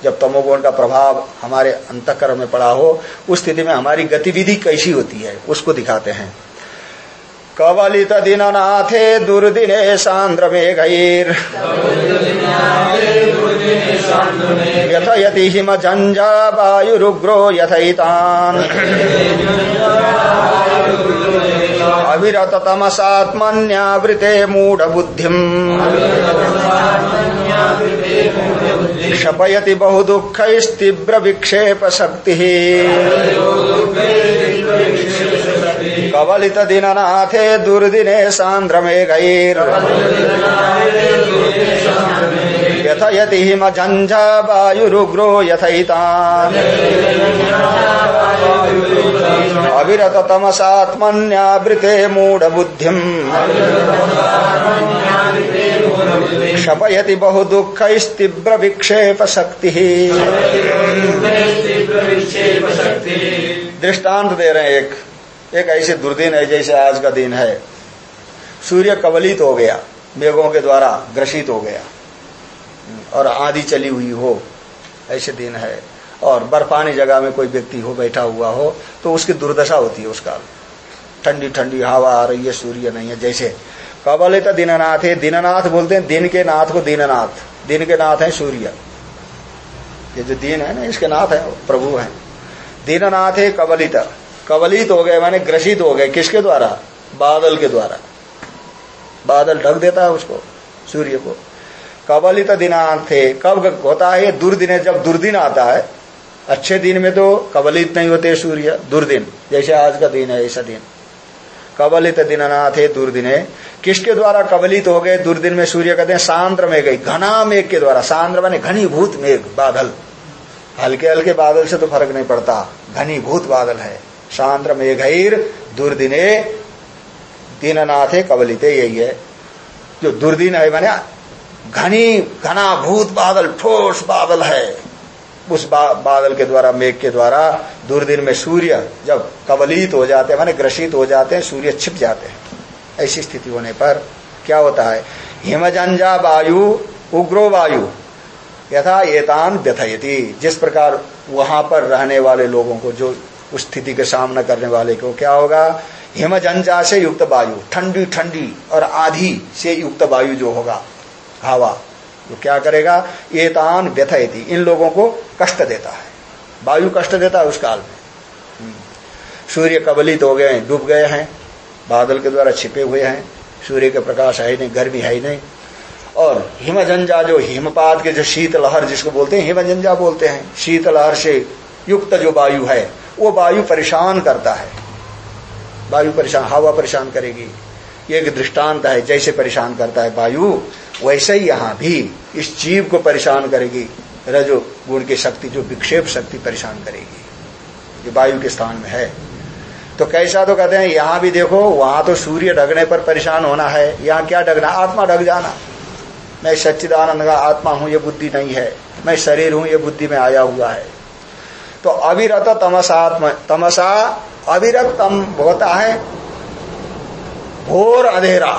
जब तमोगुण का प्रभाव हमारे अंतकरण में पड़ा हो, उस स्थिति में हमारी गतिविधि कैसी होती है, उसको दिखाते हैं। कवलित दिननाथे दुर्दिने सांद्र मेघैर यथयति हिम झंझा वायुरुग्रो यथैतान्। अविरत तमसात्मन्यावृते मूढबुद्धिम्। शपयति कवलित दिननाथे दुर्दिने सांद्र मेघैर यथयति हिम झंझा वायुरुग्रो यथैतान्। अविरत तमसात्मन्यावृते मूढबुद्धिम्। शपयति बहुदुःखैस्तीव्र विक्षेप शक्तिः दृष्टांत दे रहे हैं एक। एक ऐसे दुर्दिन है जैसे आज का दिन है। सूर्य कवलित हो गया, मेघों के द्वारा ग्रसित हो गया। और आंधी चली हुई हो, ऐसे दिन है। और बर्फानी जगह में कोई व्यक्ति हो, बैठा हुआ हो तो उसकी दुर्दशा होती है उसका। ठंडी ठंडी हवा आ रही है, सूर्य नहीं है, जैसे। कबलित दीननाथ है, दीननाथ बोलते हैं, दिन के नाथ को दीननाथ। दिन के नाथ है सूर्य। ये जो दिन है ना, इसके नाथ है प्रभु है। दीननाथ है कबलित। कबलित हो गए, माने ग्रसित हो गए, किसके द्वारा? बादल के द्वारा। बादल ढक देता है उसको, सूर्य को। कबलित दिनांत थे कब होता है? दुर्दिन जब दुर्दिन आता है अच्छे दिन में तो कबलित नहीं होते सूर्य, दुर्दिन। जैसे आज का दिन है, ऐसा दिन। कबलित दिननाथ है, दुर्दिने किसके द्वारा कबलित हो गए? दुर्दिन में सूर्य कहते हैं, सांद्र में गई। घना मेघ के द्वारा। सांद्र माने घनीभूत मेघ, बादल। हल्के हल्के बादल से तो फ़र्क नहीं पड़ता। घनीभूत बादल है। सांद्र मेघर, दुर्दिने, दीननाथ है, कबलिते यही है। जो दुर्दिन है, माने घनी घना भूत बादल, ठोस बादल है। उस बा, बादल के द्वारा मेघ के द्वारा दुर्दिन में सूर्य जब कबलित हो जाते हैं माने ग्रसित हो जाते हैं सूर्य छिप जाते हैं। ऐसी स्थिति होने पर क्या होता है? हिमजंजा वायु उग्रो वायु यथा एतान व्यथयती। जिस प्रकार वहाँ पर रहने वाले लोगों को जो उस स्थिति का सामना करने वाले को क्या होगा? हिमजंजा से युक्त वायु ठंडी ठंडी और आधी से युक्त वायु जो होगा हवा। जो क्या करेगा? ये तान व्यथयती। इन लोगों को कष्ट देता है। वायु कष्ट देता है उस काल में। सूर्य कबलित हो गए हैं डूब गए हैं। बादल के द्वारा छिपे हुए हैं। सूर्य के प्रकाश है ही नहीं, गर्मी है ही नहीं। और हिमजंजा जो हिमपात के जो शीतलहर जिसको बोलते हैं, हिमजंजा बोलते हैं। शीतलहर से युक्त जो वायु है, वो वायु परेशान करता है। वायु परेशान, हवा परेशान करेगी। ये एक दृष्टांत है, जैसे परेशान करता है वायु। वैसे ही यहाँ भी इस जीव को परेशान करेगी, रजो गुण की शक्ति, जो विक्षेप शक्ति परेशान करेगी ये वायु के स्थान में है। तो कैसा तो कहते हैं, यहाँ भी देखो, वहाँ तो सूर्य ढगने पर परेशान होना है, यहाँ क्या ढगना? आत्मा ढग जाना। मैं सच्चिदानंद का आत्मा हूँ, ये बुद्धि नहीं है। मैं शरीर हूँ, ये बुद्धि में आया हुआ है। तो अविरत तमसात्म, तमसा अविरत तम होता है, घोर अंधेरा।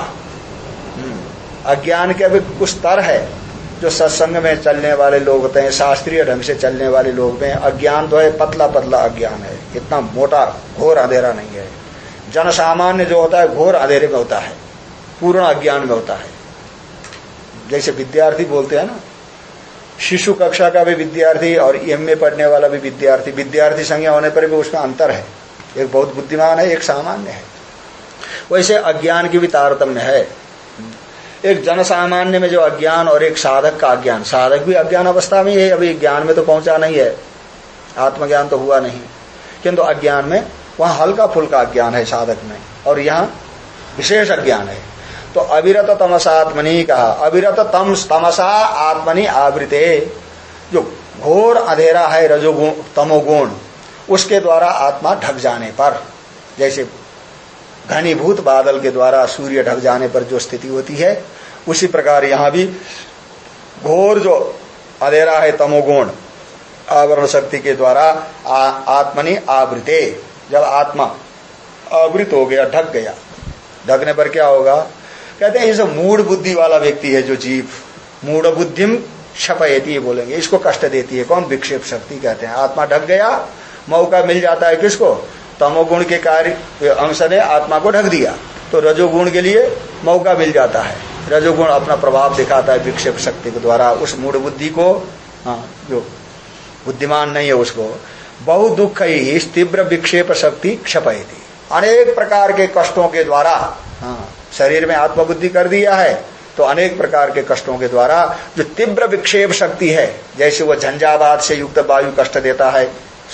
अज्ञान के अभी कुछ स्तर है जो सत्संग में चलने वाले लोग होते हैं, शास्त्रीय ढंग से चलने वाले लोग में अज्ञान तो है, पतला पतला अज्ञान है। इतना मोटा घोर अंधेरा नहीं है। जन सामान्य जो होता है, घोर अंधेरे में होता है। पूर्ण अज्ञान में होता है। जैसे विद्यार्थी बोलते हैं ना, शिशु कक्षा का भी विद्यार्थी और एम पढ़ने वाला भी विद्यार्थी। विद्यार्थी संज्ञा होने पर भी उसमें अंतर है। एक बहुत बुद्धिमान है, एक सामान्य है। वैसे अज्ञान की भी तारतम्य है। एक जन सामान्य में जो अज्ञान और एक साधक का अज्ञान। साधक भी अज्ञान अवस्था में है, अभी ज्ञान में तो पहुँचा नहीं है। आत्मज्ञान तो हुआ नहीं। किंतु अज्ञान में वहाँ हल्का फुल्का अज्ञान है साधक में, और यहाँ विशेष अज्ञान है। तो अविरत तमसात्मनि कहा, अविरत तम, तमसा आत्मनि आवृते। जो घोर अंधेरा है, रजोगुण, तमोगुण, उसके द्वारा आत्मा ढक जाने पर, जैसे घनीभूत बादल के द्वारा सूर्य ढक जाने पर जो स्थिति होती है, उसी प्रकार यहाँ भी घोर जो अंधेरा है तमोगुण, आवरण शक्ति के द्वारा आत्मनि आवृते, जब आत्मा आवृत हो गया, ढक गया। ढकने पर क्या होगा? कहते हैं इस मूड बुद्धि वाला व्यक्ति है, जो जीव मूड बुद्धिम है बोलेंगे, इसको कष्ट देती है। कौन? विक्षेप शक्ति कहते हैं। आत्मा ढक गया, मौका मिल जाता है किसको? तमोगुण के कार्य अंश ने आत्मा को ढक दिया। तो रजोगुण के लिए मौका मिल जाता है। रजोगुण अपना प्रभाव दिखाता है विक्षेप शक्ति के द्वारा। उस मूड बुद्धि को हाँ जो बुद्धिमान नहीं है उसको, बहु दुख ही इस तीव्र विक्षेप शक्ति क्षपयती। अनेक प्रकार के कष्टों के द्वारा हाँ शरीर में आत्मबुद्धि कर दिया है तो अनेक प्रकार के कष्टों के द्वारा जो तीव्र विक्षेप शक्ति है, जैसे वो झंझावाद से युक्त वायु कष्ट देता है,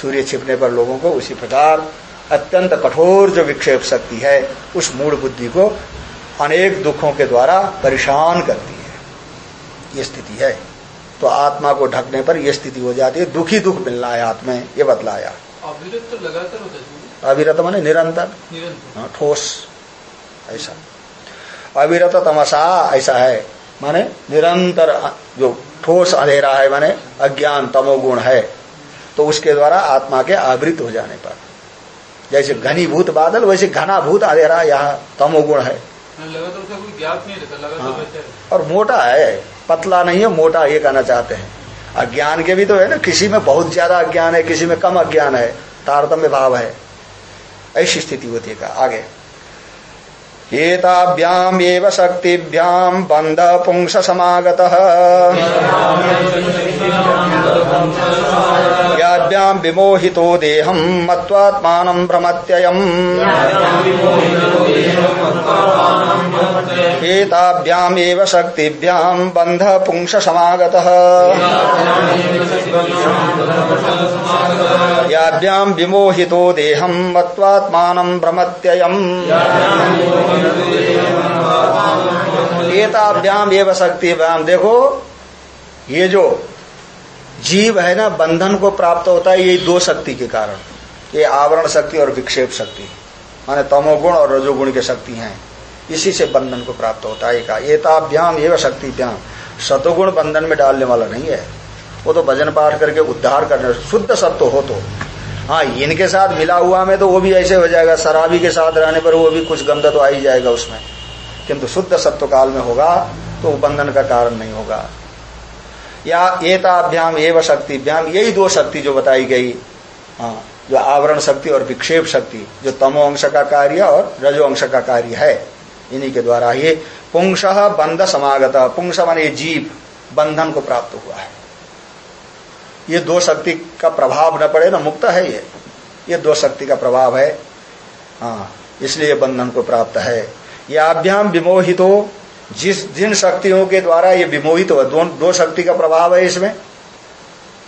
सूर्य छिपने पर लोगों को उसी प्रकार अत्यंत कठोर जो विक्षेप शक्ति है उस मूड बुद्धि को अनेक दुखों के द्वारा परेशान करती है। ये स्थिति है। तो आत्मा को ढकने पर यह स्थिति हो जाती है। दुखी दुख मिलना है आत्मा ये बतलाया। अविरत तो लगातार होता है। अविरत माने निरंतर। निरंतर। हाँ, ठोस। ऐसा। अविरत तमसा ऐसा है। माने निरंतर जो ठोस अंधेरा है माने अज्ञान तमोगुण है। तो उसके द्वारा आत्मा के आवृत हो जाने पर। जैसे घनीभूत बादल वैसे घनाभूत अंधेरा यहाँ तमोगुण है। लगातार उसका कोई ज्ञात नहीं रहता लगातार हाँ। है। और मोटा है पतला नहीं है मोटा ये कहना चाहते हैं। अज्ञान के भी तो है ना किसी में बहुत ज़्यादा अज्ञान है किसी में कम अज्ञान है तारतम्य भाव है। ऐसी स्थिति होती है आगे। एताभ्याम एव शक्तिभ्याम पुंस समागत याभ्याम विमोहितो देहम मत्वात्मान एताभ्याम एव शक्तिभ्याम पुंस समागत याभ्याम विमोहितो देहम मत्वात्मान एताभ्याम एव शक्तिभ्याम देखो, ये जो जीव है ना, बंधन को प्राप्त होता है ये दो शक्ति के कारण। ये आवरण शक्ति और विक्षेप शक्ति। माने तमोगुण और रजोगुण की शक्ति हैं। इसी से बंधन को प्राप्त होता है। का एताभ्याम एवं शक्तिभ्याम शतुगुण बंधन में डालने वाला नहीं है। वो तो भजन पाठ करके उद्धार करने शुद्ध सत्य हो तो। हाँ इनके साथ मिला हुआ में तो वो भी ऐसे हो जाएगा, शराबी के साथ रहने पर वो भी कुछ गंदा तो आ ही जाएगा उसमें। किंतु शुद्ध सत्व काल में होगा तो बंधन का कारण नहीं होगा। या एताभ्याम एवं शक्तिभ्याम, यही दो शक्ति जो बताई गई। हाँ जो आवरण शक्ति और विक्षेप शक्ति, जो तमो अंश का कार्य और रजो अंश का कार्य है। इन्हीं के द्वारा ये पुंस बंध समागत, पुंस ये जीव, बंधन को प्राप्त हुआ है। ये दो शक्ति का प्रभाव न पड़े ना मुक्त है ये। ये दो शक्ति का प्रभाव है। हाँ इसलिए बंधन को प्राप्त है। ये अभ्याम हो जिस जिन शक्तियों के द्वारा ये विमोहित हुआ दो, दो शक्ति का प्रभाव है इसमें।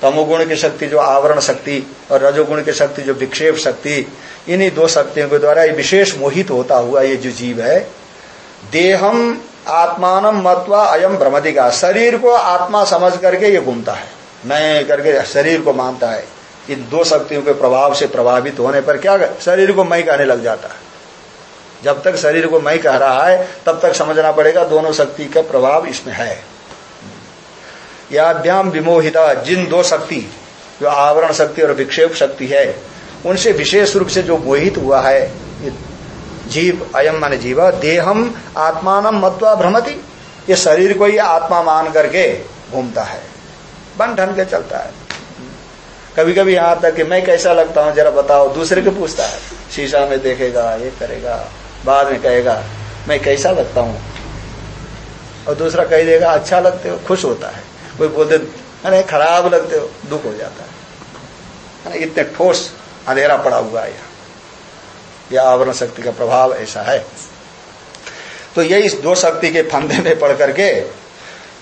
तमोगुण की शक्ति जो आवरण शक्ति और रजोगुण की शक्ति जो विक्षेप शक्ति इन्हीं दो शक्तियों के द्वारा ये विशेष मोहित होता हुआ ये जो जीव है देहम आत्मान मत्वा अयम भ्रमदिका शरीर को आत्मा समझ करके ये घूमता है। मैं करके शरीर को मानता है इन दो शक्तियों के प्रभाव से प्रभावित होने पर क्या शरीर को मैं कहने लग जाता है। जब तक शरीर को मैं कह रहा है, तब तक समझना पड़ेगा दोनों शक्ति का प्रभाव इसमें है। याभ्याम विमोहिता, जिन दो शक्ति, जो आवरण शक्ति और विक्षेप शक्ति है, उनसे विशेष रूप से जो मोहित हुआ है जीव, अयम मान जीव, देहम आत्मान मत्वा भ्रमति, ये शरीर को ही आत्मा मान करके घूमता है। बन ढन के चलता है। कभी कभी यहाँ तक कि मैं कैसा लगता हूँ, जरा बताओ, दूसरे को पूछता है। शीशा में देखेगा, ये करेगा, बाद में कहेगा, मैं कैसा लगता हूँ? और दूसरा कह देगा अच्छा लगते हो, खुश होता है। कोई बोलते, अरे, खराब लगते हो, दुख हो जाता है। इतने ठोस अंधेरा पड़ा हुआ है यह आवरण शक्ति का प्रभाव ऐसा है। तो यही इस दो शक्ति के फंदे में पड़ करके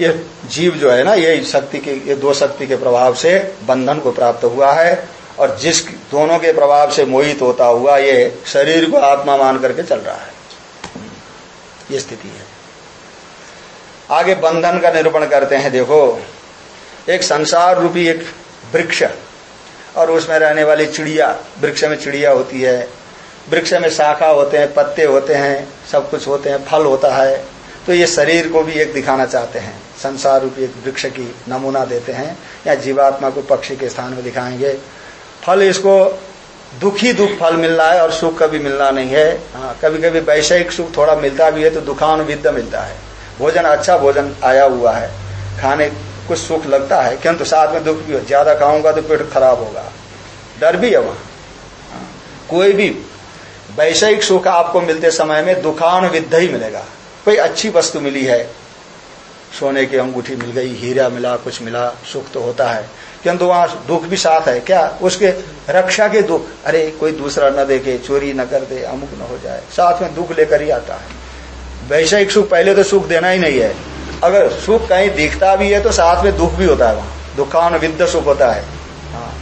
ये जीव जो है ना, ये शक्ति के, ये दो शक्ति के प्रभाव से बंधन को प्राप्त हुआ है और जिस दोनों के प्रभाव से मोहित होता हुआ ये शरीर को आत्मा मान करके चल रहा है। ये स्थिति है। आगे बंधन का निरूपण करते हैं, देखो। एक संसार रूपी एक वृक्ष और उसमें रहने वाली चिड़िया, वृक्ष में चिड़िया होती है। वृक्ष में शाखा होते हैं, पत्ते होते हैं, सब कुछ होते हैं, फल होता है। तो ये शरीर को भी एक दिखाना चाहते हैं। संसार रूपी एक वृक्ष की नमूना देते हैं या जीवात्मा को पक्षी के स्थान में दिखाएँगे। फल इसको दुखी दुख फल मिल रहा है और सुख कभी मिलना नहीं है। हाँ कभी कभी वैषयिक सुख थोड़ा मिलता भी है तो दुखानुविद्ध मिलता है। भोजन अच्छा भोजन आया हुआ है। खाने कुछ सुख लगता है किंतु साथ में दुख भी हो। ज़्यादा खाऊँगा तो पेट खराब होगा। डर भी है वहाँ। हाँ, कोई भी वैषयिक सुख आपको मिलते समय में दुखानुविद्ध ही मिलेगा। कोई अच्छी वस्तु मिली है। सोने की अंगूठी मिल गई, हीरा मिला, कुछ मिला, सुख तो होता है। किंतु वहाँ दुख भी साथ है। क्या उसके रक्षा के दुख? अरे, कोई दूसरा न देखे, चोरी न कर दे, अमुक न हो जाए। साथ में दुख लेकर ही आता है। वैषयिक सुख पहले तो सुख देना ही नहीं है। अगर सुख कहीं दिखता भी है तो साथ में दुख भी होता है वहाँ। दुखानुविद्ध सुख होता है। हाँ।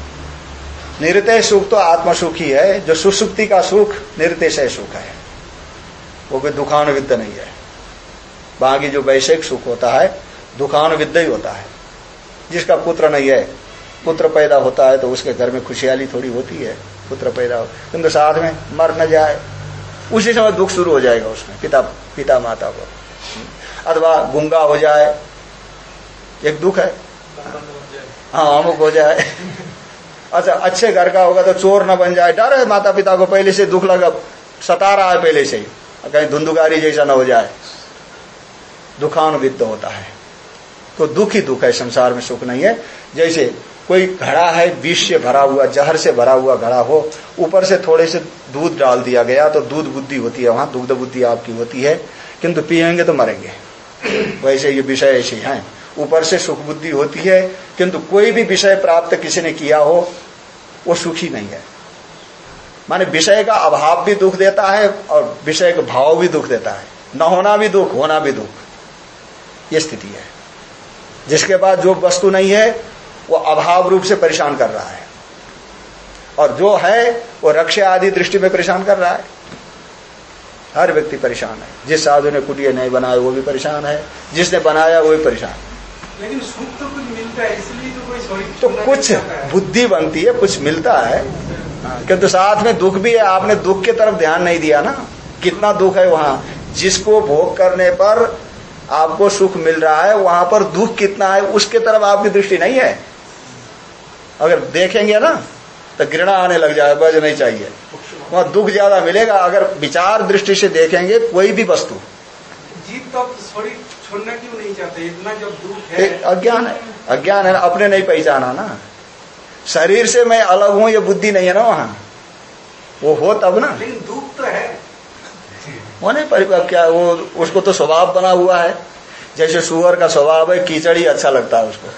निरतय सुख तो आत्म सुख ही। है जो सुसुक्ति का सुख निरतिशय सुख है। वो कोई दुखानुविद्ध नहीं है। बाकी जो वैश्विक सुख होता है दुखानुविद्ध ही होता है। जिसका पुत्र नहीं है, पुत्र पैदा होता है तो उसके घर में खुशहाली थोड़ी होती है, पुत्र पैदा हो, किंतु साथ में मर न जाए। उसी समय दुख शुरू हो जाएगा उसमें, पिता पिता माता को। अथवा गुंगा हो जाए, एक दुख है। हाँ अमुक हो जाए। अच्छा अच्छे घर का होगा तो चोर ना बन जाए, डर है माता पिता को, पहले से दुख लगा, सता रहा है पहले से ही। कहीं धुंधुकारी जैसा ना हो जाए। दुखानुविद्ध होता है। तो दुख ही दुख है, संसार में सुख नहीं है। जैसे कोई घड़ा है, विष से भरा हुआ, जहर से भरा हुआ घड़ा हो, ऊपर से थोड़े से दूध डाल दिया गया तो दूध बुद्धि होती है, वहाँ दुग्ध बुद्धि आपकी होती है, किंतु पियेंगे तो मरेंगे। वैसे ये विषय ऐसे हैं ऊपर से सुख बुद्धि होती है, किंतु कोई भी विषय प्राप्त किसी ने किया हो, वो सुखी नहीं है। माने विषय का अभाव भी दुख देता है और विषय का भाव भी दुख देता है। न होना भी दुख, होना भी दुख। ये स्थिति है। जिसके पास जो वस्तु नहीं है वो अभाव रूप से परेशान कर रहा है। और जो है वो रक्षा आदि दृष्टि में परेशान कर रहा है। हर व्यक्ति परेशान है। जिस साधु ने कुटिया नहीं बनाया वो भी परेशान है। जिसने बनाया वो भी परेशान है। लेकिन सुख तो कुछ मिलता है इसलिए तो कोई तो कुछ बुद्धि बनती है कुछ मिलता है। किंतु तो साथ में दुख भी है। आपने दुख की तरफ़ ध्यान नहीं दिया ना। कितना दुख है वहाँ। जिसको भोग करने पर आपको सुख मिल रहा है वहाँ पर दुख कितना है उसके तरफ़ आपकी दृष्टि नहीं है। अगर देखेंगे ना तो घृणा आने लग जाए बज नहीं चाहिए। वहाँ दुख ज़्यादा मिलेगा अगर विचार दृष्टि से देखेंगे कोई भी वस्तु। जीत तो छोड़ना क्यों नहीं चाहते? इतना जब दुख है। अज्ञान है अज्ञान है अपने नहीं पहचाना ना। शरीर से मैं अलग हूँ ये बुद्धि नहीं है ना वहाँ। वो हो तब ना। लेकिन दुख तो है। वो नहीं परिपक्व क्या वो उसको तो स्वभाव बना हुआ है। जैसे सुअर का स्वभाव है कीचड़ी अच्छा लगता है उसको।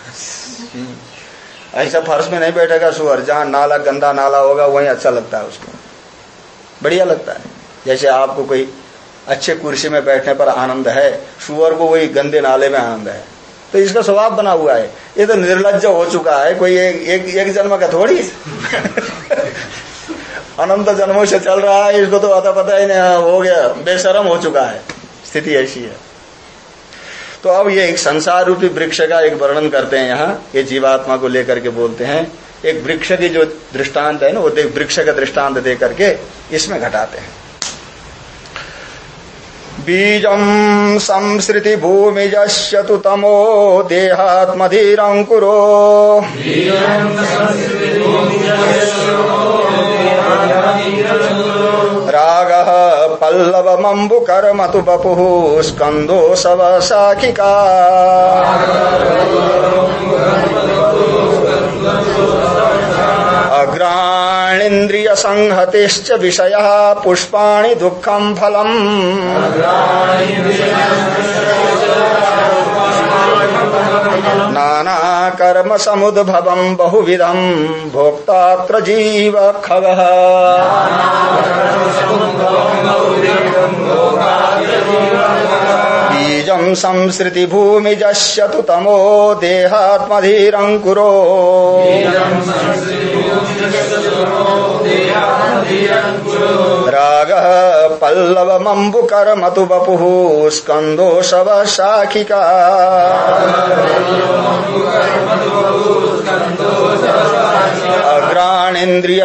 (laughs) ऐसा फर्श में नहीं बैठेगा सुअर। जहाँ नाला गंदा नाला होगा वहीं अच्छा लगता है उसको। बढ़िया लगता है। जैसे आपको कोई अच्छे कुर्सी में बैठने पर आनंद है सुअर को वही गंदे नाले में आनंद है। तो इसका स्वभाव बना हुआ है। ये तो निर्लज हो चुका है। कोई एक एक, एक जन्म का थोड़ी। (laughs) अनंत जन्मों से चल रहा है इसको तो अता पता ही नहीं हाँ, हो गया बेशरम हो चुका है स्थिति ऐसी है। तो अब ये एक संसार रूपी वृक्ष का एक वर्णन करते हैं यहाँ ये जीवात्मा को लेकर के बोलते हैं एक वृक्ष की जो दृष्टांत है ना वो वृक्ष का दृष्टांत दे करके इसमें घटाते हैं। बीजम संसृति भूमिजस्यतु तमो देहात्मधीरंकुरो राग पल्लव मम्बु कर्मतु बपु स्कंदो सव शाखिका संहतिश्च विषय पुष्पाणि दुःखम फलम। नाना कर्म समुद्भवम बहुविधम भोक्ता जीव खग बीजम संसृति भूमिजस्य तु तमो देहात्मधीरङ्कुरो। राग पल्लवमम्बुकर्मतु वपुः स्कन्दो शव शाखिका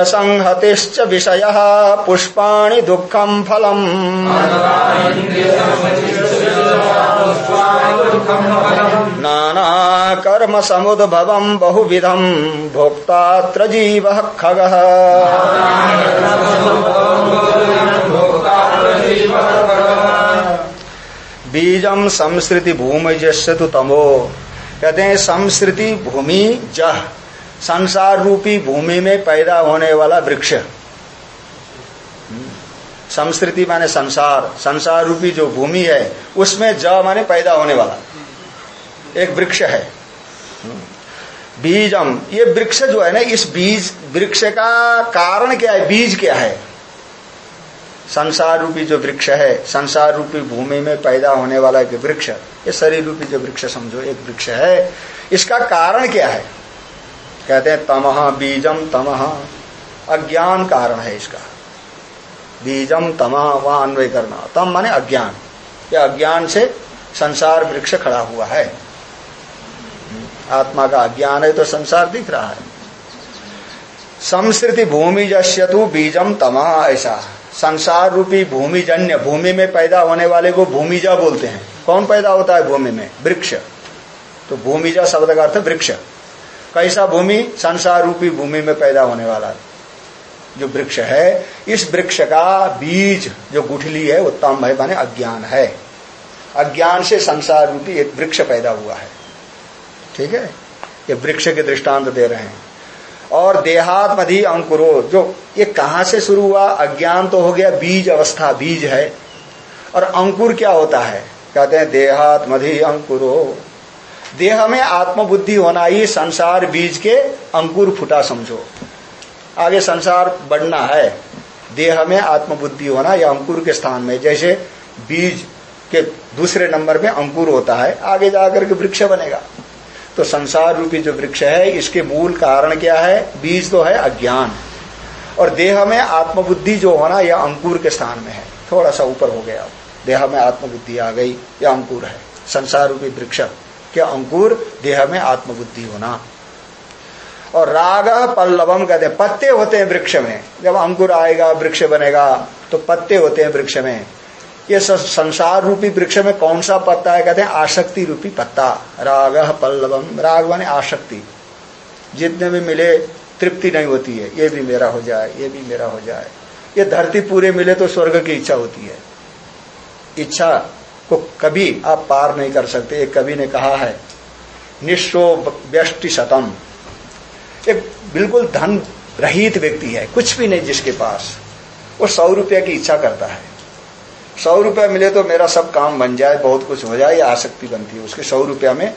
संहतिश्च विषयः पुष्पाणि दुःखम् फलम्। नाना कर्म समुद्भवम् बहुविधम् भोक्तात्र जीवः खगः। बीजम संस्कृति भूमि जस्य तो तमो। कहते हैं संस्कृति भूमि जह संसार रूपी भूमि में पैदा होने वाला वृक्ष। संस्कृति माने संसार संसार रूपी जो भूमि है, उसमें ज माने पैदा होने वाला। एक वृक्ष है। बीजम, ये वृक्ष जो है ना, इस बीज, वृक्ष का कारण क्या है, बीज क्या है? संसार रूपी जो वृक्ष है, संसार रूपी भूमि में पैदा होने वाला एक वृक्ष, ये शरीर रूपी जो वृक्ष समझो, एक वृक्ष है। इसका कारण क्या है? कहते हैं तमह बीजम तमह अज्ञान कारण है इसका। बीजम तमह वहाँ अन्वय करना तम माने अज्ञान। या अज्ञान से संसार वृक्ष खड़ा हुआ है। आत्मा का अज्ञान है तो संसार दिख रहा है। संस्कृति भूमि जस्य जश्यतु बीजम तमह ऐसा। संसार रूपी भूमि जन्य, भूमि में पैदा होने वाले को भूमिजा बोलते हैं। कौन पैदा होता है भूमि में? वृक्ष। तो भूमिजा शब्द का अर्थ वृक्ष। कैसा भूमि? संसार रूपी भूमि में पैदा होने वाला जो वृक्ष है, इस वृक्ष का बीज जो गुठली है, उत्तम है, माने अज्ञान है। अज्ञान से संसार रूपी एक वृक्ष पैदा हुआ है। ठीक है? ये वृक्ष के दृष्टांत दे रहे हैं। और देहात्मधि अंकुरो, जो ये कहाँ से शुरू हुआ? अज्ञान तो हो गया, बीज अवस्था, बीज है। और अंकुर क्या होता है? कहते हैं देहात्मधि अंकुरो। देह में आत्मबुद्धि होना ही संसार बीज के अंकुर फुटा समझो। आगे संसार बढ़ना है। देह में आत्मबुद्धि होना या अंकुर के स्थान में, जैसे बीज के दूसरे नंबर में अंकुर होता है, आगे जाकर के वृक्ष बनेगा। तो संसार रूपी जो वृक्ष है, इसके मूल कारण क्या है? बीज तो है अज्ञान। और देह में आत्मबुद्धि जो होना, यह अंकुर के स्थान में है। थोड़ा सा ऊपर हो गया। देह में आत्मबुद्धि आ गई या अंकुर है। संसार रूपी वृक्ष क्या अंकुर, देह में आत्मबुद्धि होना। और राग पल्लवम कहते हैं। पत्ते होते हैं वृक्ष में। जब अंकुर आएगा, वृक्ष बनेगा तो पत्ते होते हैं वृक्ष में। ये संसार रूपी वृक्ष में कौन सा पत्ता है? कहते हैं आसक्ति रूपी पत्ता। राग पल्लवम। राग माने आसक्ति। जितने भी मिले, तृप्ति नहीं होती है। ये भी मेरा हो जाए, ये भी मेरा हो जाए। ये धरती पूरे मिले तो स्वर्ग की इच्छा होती है। इच्छा को कभी आप पार नहीं कर सकते। एक कवि ने कहा है निश्चो व्यष्टि शतम एक बिल्कुल धन रहित व्यक्ति है, कुछ भी नहीं जिसके पास। वो सौ रुपया की इच्छा करता है। सौ रुपया मिले तो मेरा सब काम बन जाए, बहुत कुछ हो जाए आसक्ति बनती है उसके। सौ रुपया में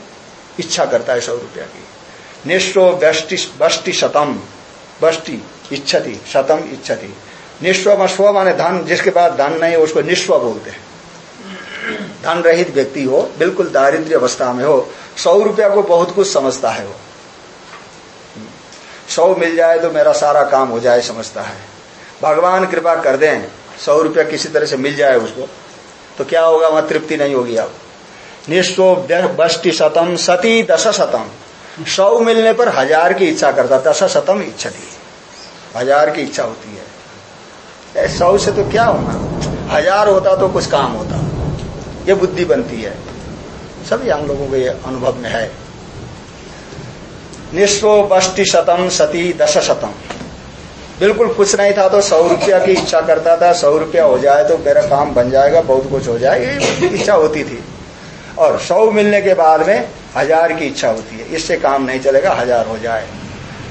इच्छा करता है सौ रुपया की। निश्चो बष्टि शतम बष्टि इच्छति, शतम इच्छति। निश्व स्व माने धन, जिसके पास धन नहीं है उसको निश्व बोलते हैं। धन रहित व्यक्ति हो, बिल्कुल दारिद्र्य अवस्था में हो, सौ रुपया को बहुत कुछ समझता है वो। सौ मिल जाए तो मेरा सारा काम हो जाए, समझता है। भगवान कृपा कर दें, सौ रुपया किसी तरह से मिल जाए उसको तो क्या होगा, वहाँ तृप्ति नहीं होगी अब। निष्ठो बष्टि शतम सती दश शतम सौ मिलने पर हज़ार की इच्छा करता, दश शतम इच्छा थी। हज़ार की इच्छा होती है। सौ से तो क्या होना हज़ार होता तो कुछ काम होता। ये बुद्धि बनती है। सभी हम लोगों के अनुभव में है। निस्व बष्टि शतम सती दश शतम बिल्कुल कुछ नहीं था तो सौ रुपया की इच्छा करता था, सौ रुपया हो जाए तो मेरा काम बन जाएगा, बहुत कुछ हो जाएगा इच्छा होती थी। और सौ मिलने के बाद में हज़ार की इच्छा होती है, इससे काम नहीं चलेगा, हज़ार हो जाए।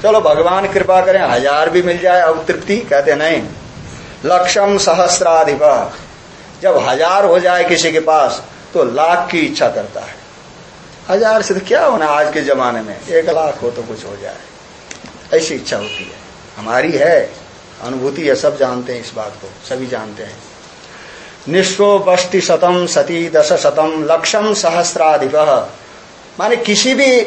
चलो भगवान कृपा करें, हज़ार भी मिल जाए, अब तृप्ति, कहते नहीं। लक्षम सहस्राधिप। जब हज़ार हो जाए किसी के पास तो लाख की इच्छा करता है। हज़ार से तो क्या होना आज के जमाने में? एक लाख हो तो कुछ हो जाए। ऐसी इच्छा होती है। हमारी है, अनुभूति है, सब जानते हैं इस बात को, सभी जानते हैं। निश्चो बष्टि शतम सती दश शतम लक्षम सहस्राधिप। माने किसी भी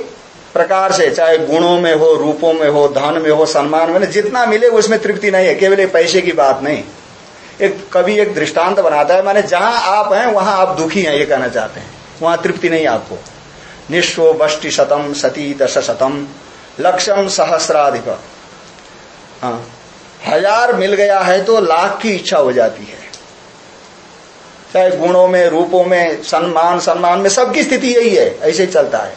प्रकार से, चाहे गुणों में हो, रूपों में हो, धन में हो, सम्मान में जितना मिले उसमें तृप्ति नहीं है, केवल पैसे की बात नहीं। एक कभी एक दृष्टांत बनाता है, माने जहाँ आप हैं, वहाँ आप दुखी हैं, ये कहना चाहते हैं। वहाँ तृप्ति नहीं आपको। निश्व बष्टि शतम सती दश शतम। लक्षम सहस्राधिक। हाँ हज़ार मिल गया है तो लाख की इच्छा हो जाती है। चाहे गुणों में, रूपों में, सम्मान सम्मान में सबकी स्थिति यही है, ऐसे ही चलता है।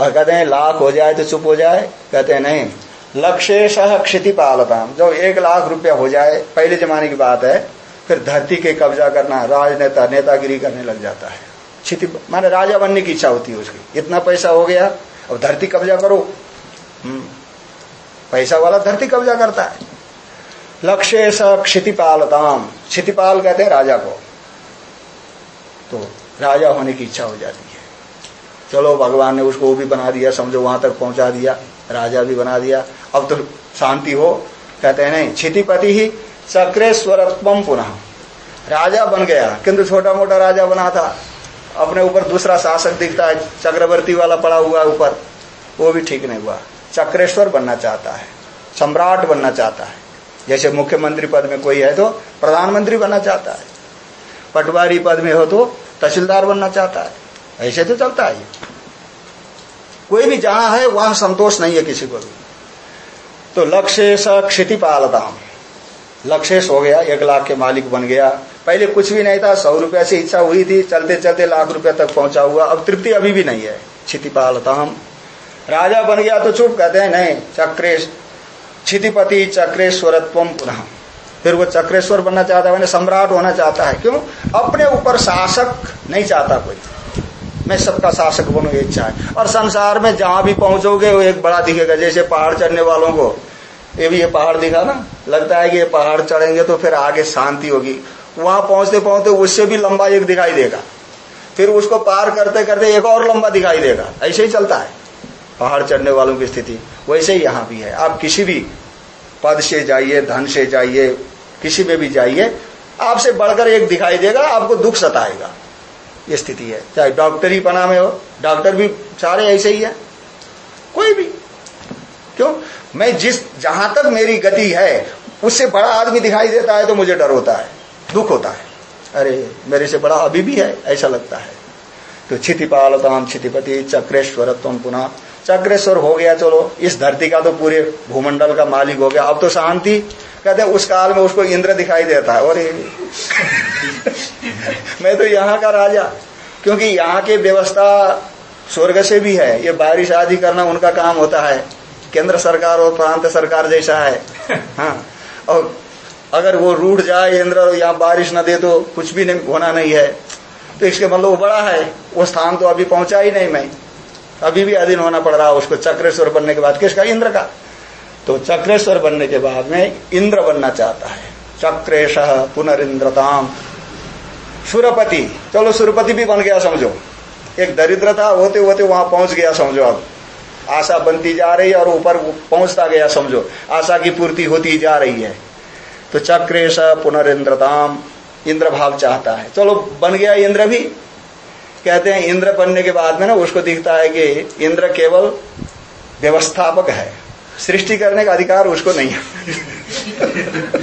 और कहते हैं, लाख हो जाए तो चुप हो जाए, कहते हैं, नहीं। लक्ष्य सह क्षिति पालताम जब एक लाख रुपया हो जाए, पहले जमाने की बात है, फिर धरती के कब्जा करना, राजनेता, नेतागिरी करने लग जाता है। क्षिति माने राजा बनने की इच्छा होती है उसकी। इतना पैसा हो गया अब धरती कब्जा करो। हम्म, पैसा वाला धरती कब्जा करता है। लक्ष्य स क्षितिपालताम। क्षितिपाल कहते हैं राजा को। तो राजा होने की इच्छा हो जाती है। चलो भगवान ने उसको वो भी बना दिया समझो वहाँ तक पहुँचा दिया राजा भी बना दिया। अब तो शांति हो। कहते हैं नहीं क्षितिपति ही चक्रेश्वरत्वम पुनः। राजा बन गया। किंतु छोटा मोटा राजा बना था। अपने ऊपर दूसरा शासक दिखता है, चक्रवर्ती वाला पड़ा हुआ है ऊपर, वो भी ठीक नहीं हुआ। चक्रेश्वर बनना चाहता है, सम्राट बनना चाहता है। जैसे मुख्यमंत्री पद में कोई है तो प्रधानमंत्री बनना चाहता है। पटवारी पद में हो तो तहसीलदार बनना चाहता है। ऐसे तो चलता है। कोई भी जहाँ है, वहाँ संतोष नहीं है किसी को भी। तो लक्ष्य क्षिति पालताम लक्ष्य हो गया, एक लाख के मालिक बन गया। पहले कुछ भी नहीं था, सौ रुपया से इच्छा हुई थी, चलते चलते लाख रुपया तक पहुँचा हुआ। अब तृप्ति अभी भी नहीं है। क्षिति पालताम राजा बन गया तो चुप, कहते हैं, नहीं, चक्रेश क्षितिपति चक्रेश्वरत्व पुनः। फिर वो चक्रेश्वर बनना चाहता है, मैंने सम्राट होना चाहता है। क्यों? अपने ऊपर शासक नहीं चाहता कोई। मैं सबका शासक बनू ये इच्छा है और संसार में जहाँ भी पहुंचोगे, वो एक बड़ा दिखेगा, जैसे पहाड़ चढ़ने वालों को। ये भी ये पहाड़ दिखा ना? लगता है कि ये पहाड़ चढ़ेंगे तो फिर आगे शांति होगी। वहाँ पहुँचते पहुँचते उससे भी लंबा एक दिखाई देगा। फिर उसको पार करते करते एक और लंबा दिखाई देगा। ऐसे ही चलता है। पहाड़ चढ़ने वालों की स्थिति वैसे ही यहाँ भी है। आप किसी भी पद से जाइए, धन से जाइए, किसी में भी जाइए, आपसे बढ़कर एक दिखाई देगा, आपको दुख सताएगा। ये स्थिति है। चाहे डॉक्टर ही पना में हो, डॉक्टर भी सारे ऐसे ही है। कोई भी। क्यों? मैं जिस, जहाँ तक मेरी गति है, उससे बड़ा आदमी दिखाई देता है तो मुझे डर होता है। दुख होता है। अरे, मेरे से बड़ा अभी भी है, ऐसा लगता है। तो क्षितिपालताम क्षितिपति चक्रेश्वरत्व पुनः। चक्रेश्वर हो गया, चलो, इस धरती का तो पूरे भूमंडल का मालिक हो गया। अब तो शांति, कहते उस काल में उसको इंद्र दिखाई देता है। और (laughs) मैं तो यहाँ का राजा, क्योंकि यहाँ की व्यवस्था स्वर्ग से भी है। ये बारिश आदि करना उनका काम होता है। केंद्र सरकार और प्रांत सरकार जैसा है। हाँ और अगर वो रूठ जाए इंद्र यहाँ बारिश न दे तो कुछ भी नहीं, होना नहीं है। तो इसके मतलब वो बड़ा है, वो स्थान तो अभी पहुँचा ही नहीं मैं। अभी भी अधीन होना पड़ रहा उसको, चक्रेश्वर बनने के बाद। किसका? इंद्र का। तो चक्रेश्वर बनने के बाद में इंद्र बनना चाहता है। चक्रेश पुनरिंद्रताम। सुरपति, चलो सुरपति भी बन गया समझो। एक दरिद्र था, होते होते वहाँ पहुँच गया समझो अब। आशा बनती जा रही है और ऊपर पहुँचता गया समझो। आशा की पूर्ति होती जा रही है। तो चक्रेश पुनरिंद्रताम इंद्र भाव चाहता है। चलो बन गया इंद्र भी। कहते हैं, इंद्र बनने के बाद में ना उसको दिखता है कि इंद्र केवल व्यवस्थापक है। सृष्टि करने का अधिकार उसको नहीं है। (laughs)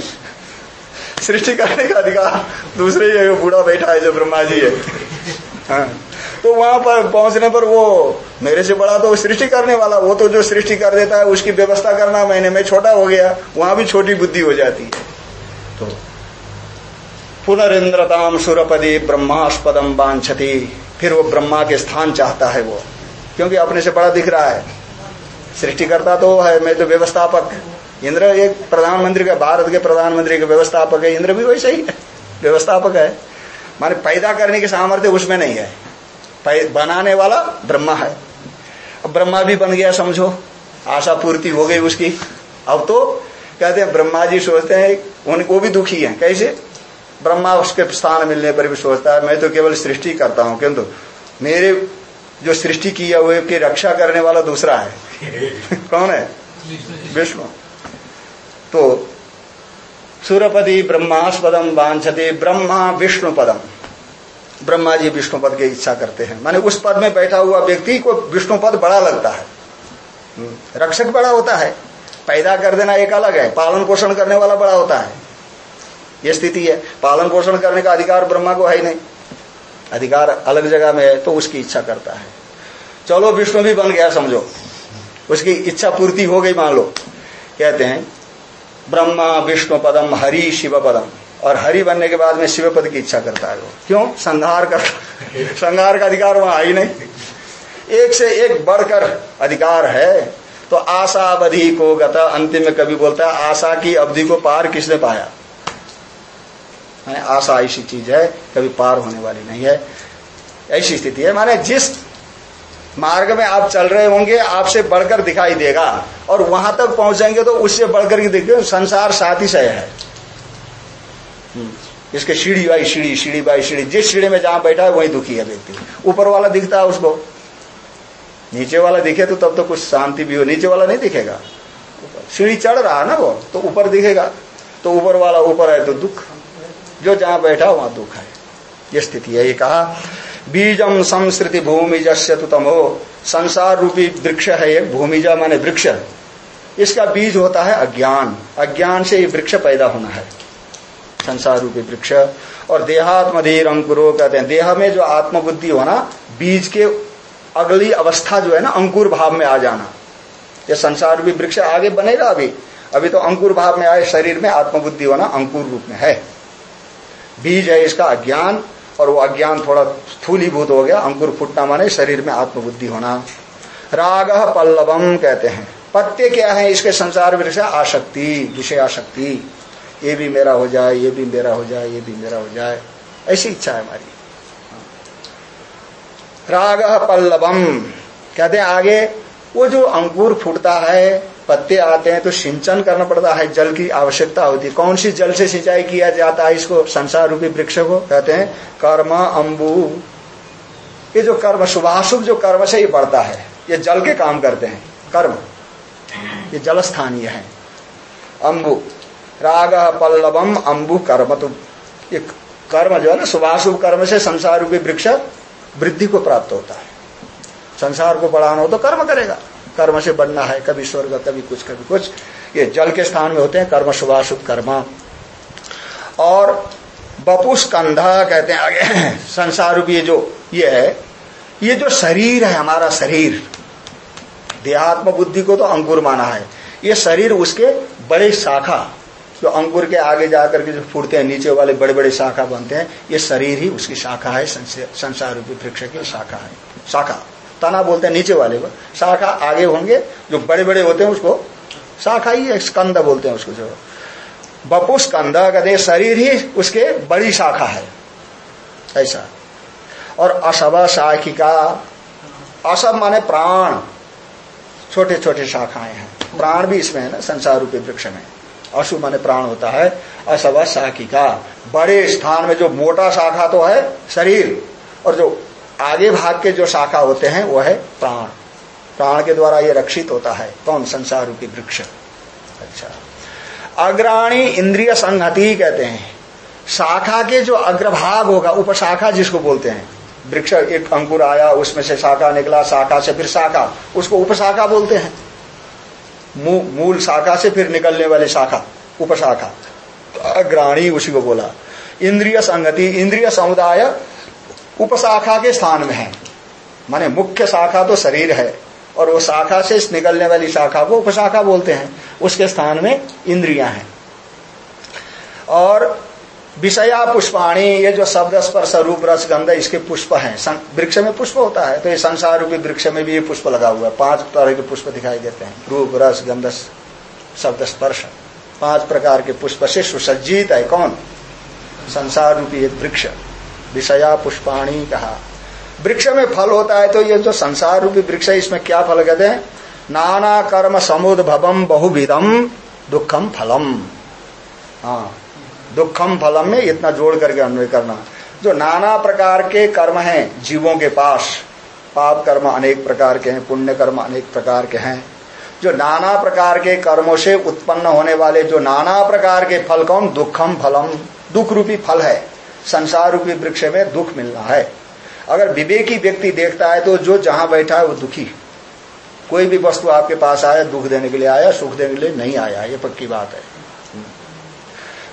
सृष्टि करने का अधिकार दूसरे ही बूढ़ा बैठा है जो ब्रह्मा जी है। हाँ। तो वहाँ पर पहुँचने पर वो मेरे से बड़ा तो सृष्टि करने वाला, वो तो जो सृष्टि कर देता है, उसकी व्यवस्था करना मैंने मैं छोटा हो गया, वहाँ भी छोटी बुद्धि हो जाती है। तो पुनरिंद्रताम सुरपदी ब्रह्मास्पदम बांछती फिर वो ब्रह्मा के स्थान चाहता है वो। क्योंकि अपने से बड़ा दिख रहा है। सृष्टिकर्ता तो है, मैं तो व्यवस्थापक। इंद्र एक प्रधानमंत्री का, भारत के प्रधानमंत्री का व्यवस्थापक है। इंद्र भी वैसे ही है, व्यवस्थापक है। माने पैदा करने की सामर्थ्य उसमें नहीं है। बनाने वाला ब्रह्मा है। अब ब्रह्मा भी बन गया, समझो। आशा पूर्ति हो गई उसकी। अब तो कहते हैं ब्रह्मा जी सोचते हैं उन वो भी दुखी हैं। कैसे? ब्रह्मा उसके स्थान मिलने पर भी सोचता है मैं तो केवल सृष्टि करता हूँ किंतु मेरे जो सृष्टि किया हुए की रक्षा करने वाला दूसरा है। (laughs) कौन है? विष्णु। तो सूरपति ब्रह्मास्पदम वांछते ब्रह्मा विष्णु पदम ब्रह्मा जी विष्णु पद की इच्छा करते हैं। माने उस पद में बैठा हुआ व्यक्ति को विष्णु पद बड़ा लगता है। हम्म, रक्षक बड़ा होता है। पैदा कर देना एक अलग है। पालन पोषण करने वाला बड़ा होता है। ये स्थिति है। पालन पोषण करने का अधिकार ब्रह्मा को है ही नहीं। अधिकार अलग जगह में है तो उसकी इच्छा करता है। चलो, विष्णु भी बन गया, समझो। उसकी इच्छा पूर्ति हो गई, मान लो। कहते हैं, ब्रह्मा विष्णु पदम, हरि शिव पदम। और हरि बनने के बाद में शिव पद की इच्छा करता है वो। क्यों? संहार का संहार का अधिकार वहाँ आई नहीं। एक से एक बढ़कर अधिकार है। तो आशा अवधि को गता अंतिम में कभी बोलता है आशा की अवधि को पार किसने पाया? माने आशा ऐसी चीज़ है कभी पार होने वाली नहीं है। ऐसी स्थिति है। माने जिस मार्ग में आप चल रहे होंगे आपसे बढ़कर दिखाई देगा और वहाँ तक पहुँचेंगे तो उससे बढ़कर के देखिए संसार साथी सह है। हम्म, इसके सीढ़ी बाई सीढ़ी सीढ़ी बाई सीढ़ी जिस सीढ़ी में जहाँ बैठा है वही दुखी है व्यक्ति। ऊपर वाला दिखता है उसको। नीचे वाला दिखे तो तब तो कुछ शांति भी हो। नीचे वाला नहीं दिखेगा। सीढ़ी चढ़ रहा है ना वो तो ऊपर दिखेगा। तो ऊपर वाला ऊपर है तो दुख। जो जहाँ बैठा वहाँ दुख है। ये स्थिति है, ये कहा, बीजम संस्कृति भूमिजस्य तमो। संसार रूपी वृक्ष है एक भूमिजा माने वृक्ष। इसका बीज होता है अज्ञान। अज्ञान से ये वृक्ष पैदा होना है। संसार रूपी वृक्ष। और देहात्मधीर अंकुरो कहते हैं। देह में जो आत्मबुद्धि होना बीज के अगली अवस्था जो है ना, अंकुर भाव में आ जाना। ये संसार भी वृक्ष आगे बनेगा अभी। अभी तो अंकुर भाव में आए, शरीर में आत्मबुद्धि होना अंकुर रूप में है। बीज है इसका अज्ञान, और वो अज्ञान थोड़ा स्थूलीभूत हो गया, अंकुर फुटना माने शरीर में आत्मबुद्धि होना। राग पल्लवम कहते हैं। पत्ते क्या है इसके संसार वृक्ष? आशक्ति विषय आशक्ति ये भी मेरा हो जाए, ये भी मेरा हो जाए, ये भी मेरा हो जाए। ऐसी इच्छा है हमारी। राग पल्लवम। कहते हैं, आगे, वो जो अंकुर फूटता है, पत्ते आते हैं तो सिंचन करना पड़ता है, जल की आवश्यकता होती है। कौन सी जल से सिंचाई किया जाता है इसको? संसार रूपी वृक्ष को कहते हैं, कर्म अम्बु ये जो कर्म शुभाशुभ जो कर्म से ही बढ़ता है, ये जल के काम करते हैं। कर्म, ये जल स्थानीय है। अम्बु राग पल्लवम अम्बु कर्म तो ये कर्म जो है ना शुभाशुभ कर्म से संसार रूपी वृक्ष वृद्धि को प्राप्त होता है। संसार को बढ़ाना हो तो कर्म करेगा। कर्म से बनना है, कभी स्वर्ग, कभी कुछ कभी कुछ। ये जल के स्थान में होते हैं, कर्म शुभाशुभ कर्म। और बपुष कंधा कहते हैं आगे। संसार रूपी जो, ये है, ये जो शरीर है, हमारा शरीर। देहात्म बुद्धि को तो अंकुर माना है। ये शरीर उसके बड़े शाखा जो अंकुर के आगे जाकर के जो फूटते हैं, नीचे वाले बड़े बड़े शाखा बनते हैं, ये शरीर ही उसकी शाखा है संसार रूपी वृक्ष की शाखा है। शाखा। तना बोलते हैं नीचे वाले को। शाखा आगे होंगे, जो बड़े बड़े होते हैं उसको शाखा ही है, स्कंद बोलते हैं उसको जो। बपु स्कंद, कहते शरीर ही उसके बड़ी शाखा है। ऐसा। और असव शाखिका। असब माने प्राण। छोटे छोटे शाखाएँ हैं। प्राण भी इसमें है ना संसार रूपी वृक्ष में। अशुभ माने प्राण होता है असव शाखिका बड़े स्थान में जो मोटा शाखा तो है शरीर, और जो आगे भाग के जो शाखा होते हैं, वो है प्राण। प्राण के द्वारा ये रक्षित होता है, कौन? संसार रूपी वृक्ष। अच्छा। अग्राणी इंद्रिय संहति कहते हैं। शाखा के जो अग्रभाग होगा, उपशाखा जिसको बोलते हैं, वृक्ष एक अंकुर आया, उसमें से शाखा निकला, शाखा से फिर शाखा, उसको उपशाखा बोलते हैं। मूल शाखा से फिर निकलने वाली शाखा, उपशाखा। तो अग्राणी उसी को बोला। इंद्रिय संगति, इंद्रिय समुदाय उपशाखा के स्थान में है। माने मुख्य शाखा तो शरीर है, और वो शाखा से निकलने वाली शाखा को उपशाखा बोलते हैं। उसके स्थान में इंद्रिया है। और विषया पुष्पाणी, ये जो शब्द स्पर्श रूप रस गंध, इसके पुष्प हैं। वृक्ष में पुष्प होता है तो ये संसार रूपी वृक्ष में भी ये पुष्प लगा हुआ है। पाँच तरह के पुष्प दिखाई देते हैं। रूप, रस, गंध शब्द स्पर्श। पाँच प्रकार के पुष्प से सुसज्जित है, कौन? संसार रूपी ये वृक्ष। विषया पुष्पाणी कहा। वृक्ष में फल होता है तो ये जो संसार रूपी वृक्ष है, इसमें क्या फल कहते हैं? नाना कर्म समुद्भवम बहुविधम दुखम फलम। हाँ। दुखम फलम में इतना जोड़ करके अन्वय करना। जो नाना प्रकार के कर्म हैं, जीवों के पास, पाप कर्म अनेक प्रकार के हैं, पुण्य कर्म अनेक प्रकार के हैं। जो नाना प्रकार के कर्मों से उत्पन्न होने वाले जो नाना प्रकार के फल कौन? दुखम फलम। दुख रूपी फल है। संसार रूपी वृक्ष में दुख मिलना है। अगर विवेकी व्यक्ति देखता है तो जो जहाँ बैठा है वो दुखी। कोई भी वस्तु आपके पास आया, दुख देने के लिए आया, सुख देने के लिए नहीं आया, ये पक्की बात है।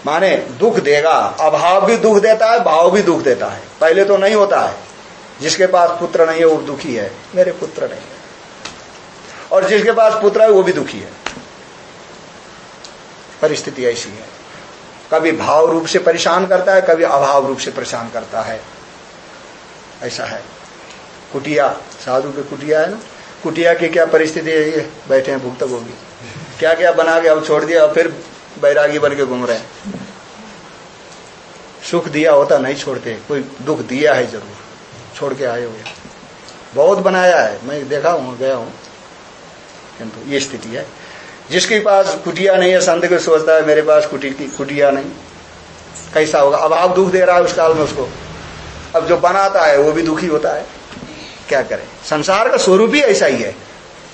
माने दुख देगा, अभाव भी दुख देता है, भाव भी दुख देता है। पहले तो नहीं होता है। जिसके पास पुत्र नहीं है, वो दुखी है। मेरे पुत्र नहीं है। और जिसके पास पुत्र है, वो भी दुखी है। परिस्थिति ऐसी है। कभी भाव रूप से परेशान करता है, कभी अभाव रूप से परेशान करता है। ऐसा है। कुटिया, साधु की कुटिया है ना? कुटिया की क्या परिस्थिति है ये? बैठे हैं भुगतक होगी क्या क्या बना के अब छोड़ दिया फिर बैरागी बन के घूम रहे हैं। सुख दिया होता नहीं छोड़ते, कोई दुख दिया है ज़रूर, छोड़ के आए हुए। बहुत बनाया है, मैं देखा हूँ, गया हूँ, किंतु ये स्थिति है। जिसके पास कुटिया नहीं है, संत को सोचता है, मेरे पास कुटी की कुटिया नहीं। कैसा होगा? अभाव दुख दे रहा है उस काल में उसको। अब जो बनाता है, वो भी दुखी होता है। क्या करें? संसार का स्वरूप ही ऐसा ही है।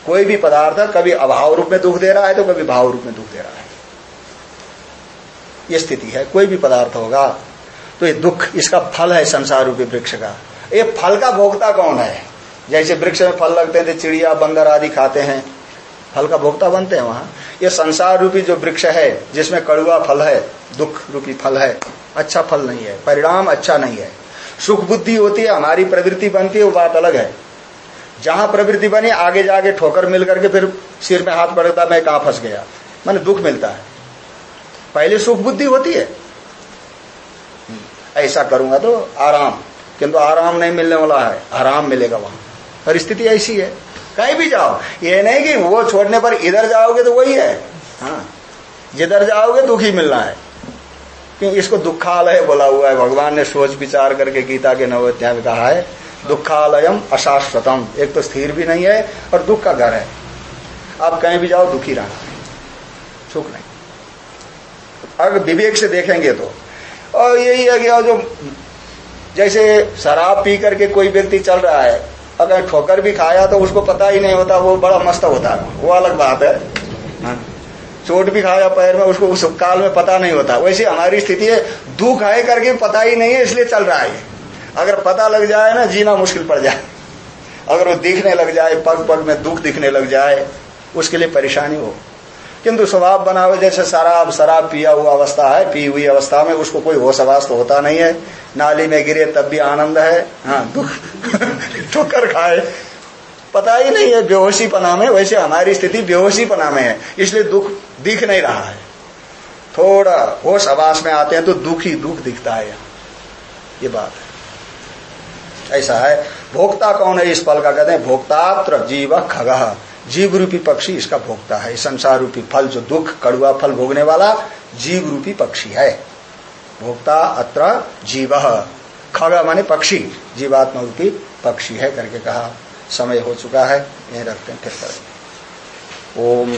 कोई भी पदार्थ कभी अभाव रूप में दुख दे रहा है तो कभी भाव रूप में दुख दे रहा है। ये स्थिति है, कोई भी पदार्थ होगा तो ये दुख, इसका फल है संसार रूपी वृक्ष का। ये फल का भोक्ता कौन है? जैसे वृक्ष में फल लगते हैं तो चिड़िया, बंदर आदि खाते हैं। फल का भोक्ता बनते हैं वहाँ। ये संसार रूपी जो वृक्ष है, जिसमें कड़ुआ फल है, दुख रूपी फल है अच्छा फल नहीं है, परिणाम अच्छा नहीं है। सुख बुद्धि होती है, हमारी प्रवृत्ति बनती है, वो बात अलग है। जहाँ प्रवृत्ति बनी, आगे जाके ठोकर मिल करके फिर सिर में हाथ पड़ता, मैं कहा फंस गया? मैंने दुख मिलता है। पहले सुख बुद्धि होती है। ऐसा करूँगा तो आराम, किंतु आराम नहीं मिलने वाला है, आराम मिलेगा वहाँ। परिस्थिति ऐसी है। कहीं भी जाओ, ये नहीं कि वो छोड़ने पर इधर जाओगे तो वही है। हाँ जिधर जाओगे दुखी मिलना है। क्योंकि इसको दुखालय बोला हुआ है। भगवान ने सोच विचार करके गीता के नवोध्याय में कहा है, दुखालयम अशाश्वतम। एक तो स्थिर भी नहीं है और दुख का घर है। आप कहीं भी जाओ, दुखी रहना सुख नहीं। अगर विवेक से देखेंगे तो। और यही है कि जो जैसे शराब पी करके कोई व्यक्ति चल रहा है, अगर ठोकर भी खाया तो उसको पता ही नहीं होता, वो बड़ा मस्त होता है। वो अलग बात है। हाँ। चोट भी खाया पैर में, उसको उस काल में पता नहीं होता। वैसे हमारी स्थिति है, दुख है करके पता ही नहीं है, इसलिए चल रहा है। अगर पता लग जाए ना, जीना मुश्किल पड़ जाए। अगर वो दिखने लग जाए पग पग में दुख दिखने लग जाए, उसके लिए परेशानी हो। किंतु स्वभाव बना हुआ जैसे शराब शराब पिया हुआ अवस्था है, पी हुई अवस्था में उसको कोई होश आवास तो होता नहीं है। नाली में गिरे तब भी आनंद है। हाँ दुख (laughs) ठोकर खाए। पता ही नहीं है बेहोशी पना में, वैसे हमारी स्थिति बेहोशी पना में है, इसलिए दुख दिख नहीं रहा है। थोड़ा होश आवास में आते हैं तो दुख ही दुख दिखता है ये बात है। ऐसा है। भोक्ता कौन है इस पल का? कहते हैं भोक्तात्र जीव खग जीव रूपी पक्षी इसका भोगता है। संसार रूपी फल जो दुख कड़ुआ फल भोगने वाला जीव रूपी पक्षी है। भोक्ता अत्र जीव। खग माने पक्षी। जीवात्मा रूपी पक्षी है करके कहा। समय हो चुका है। यही रखते हैं, फिर ओम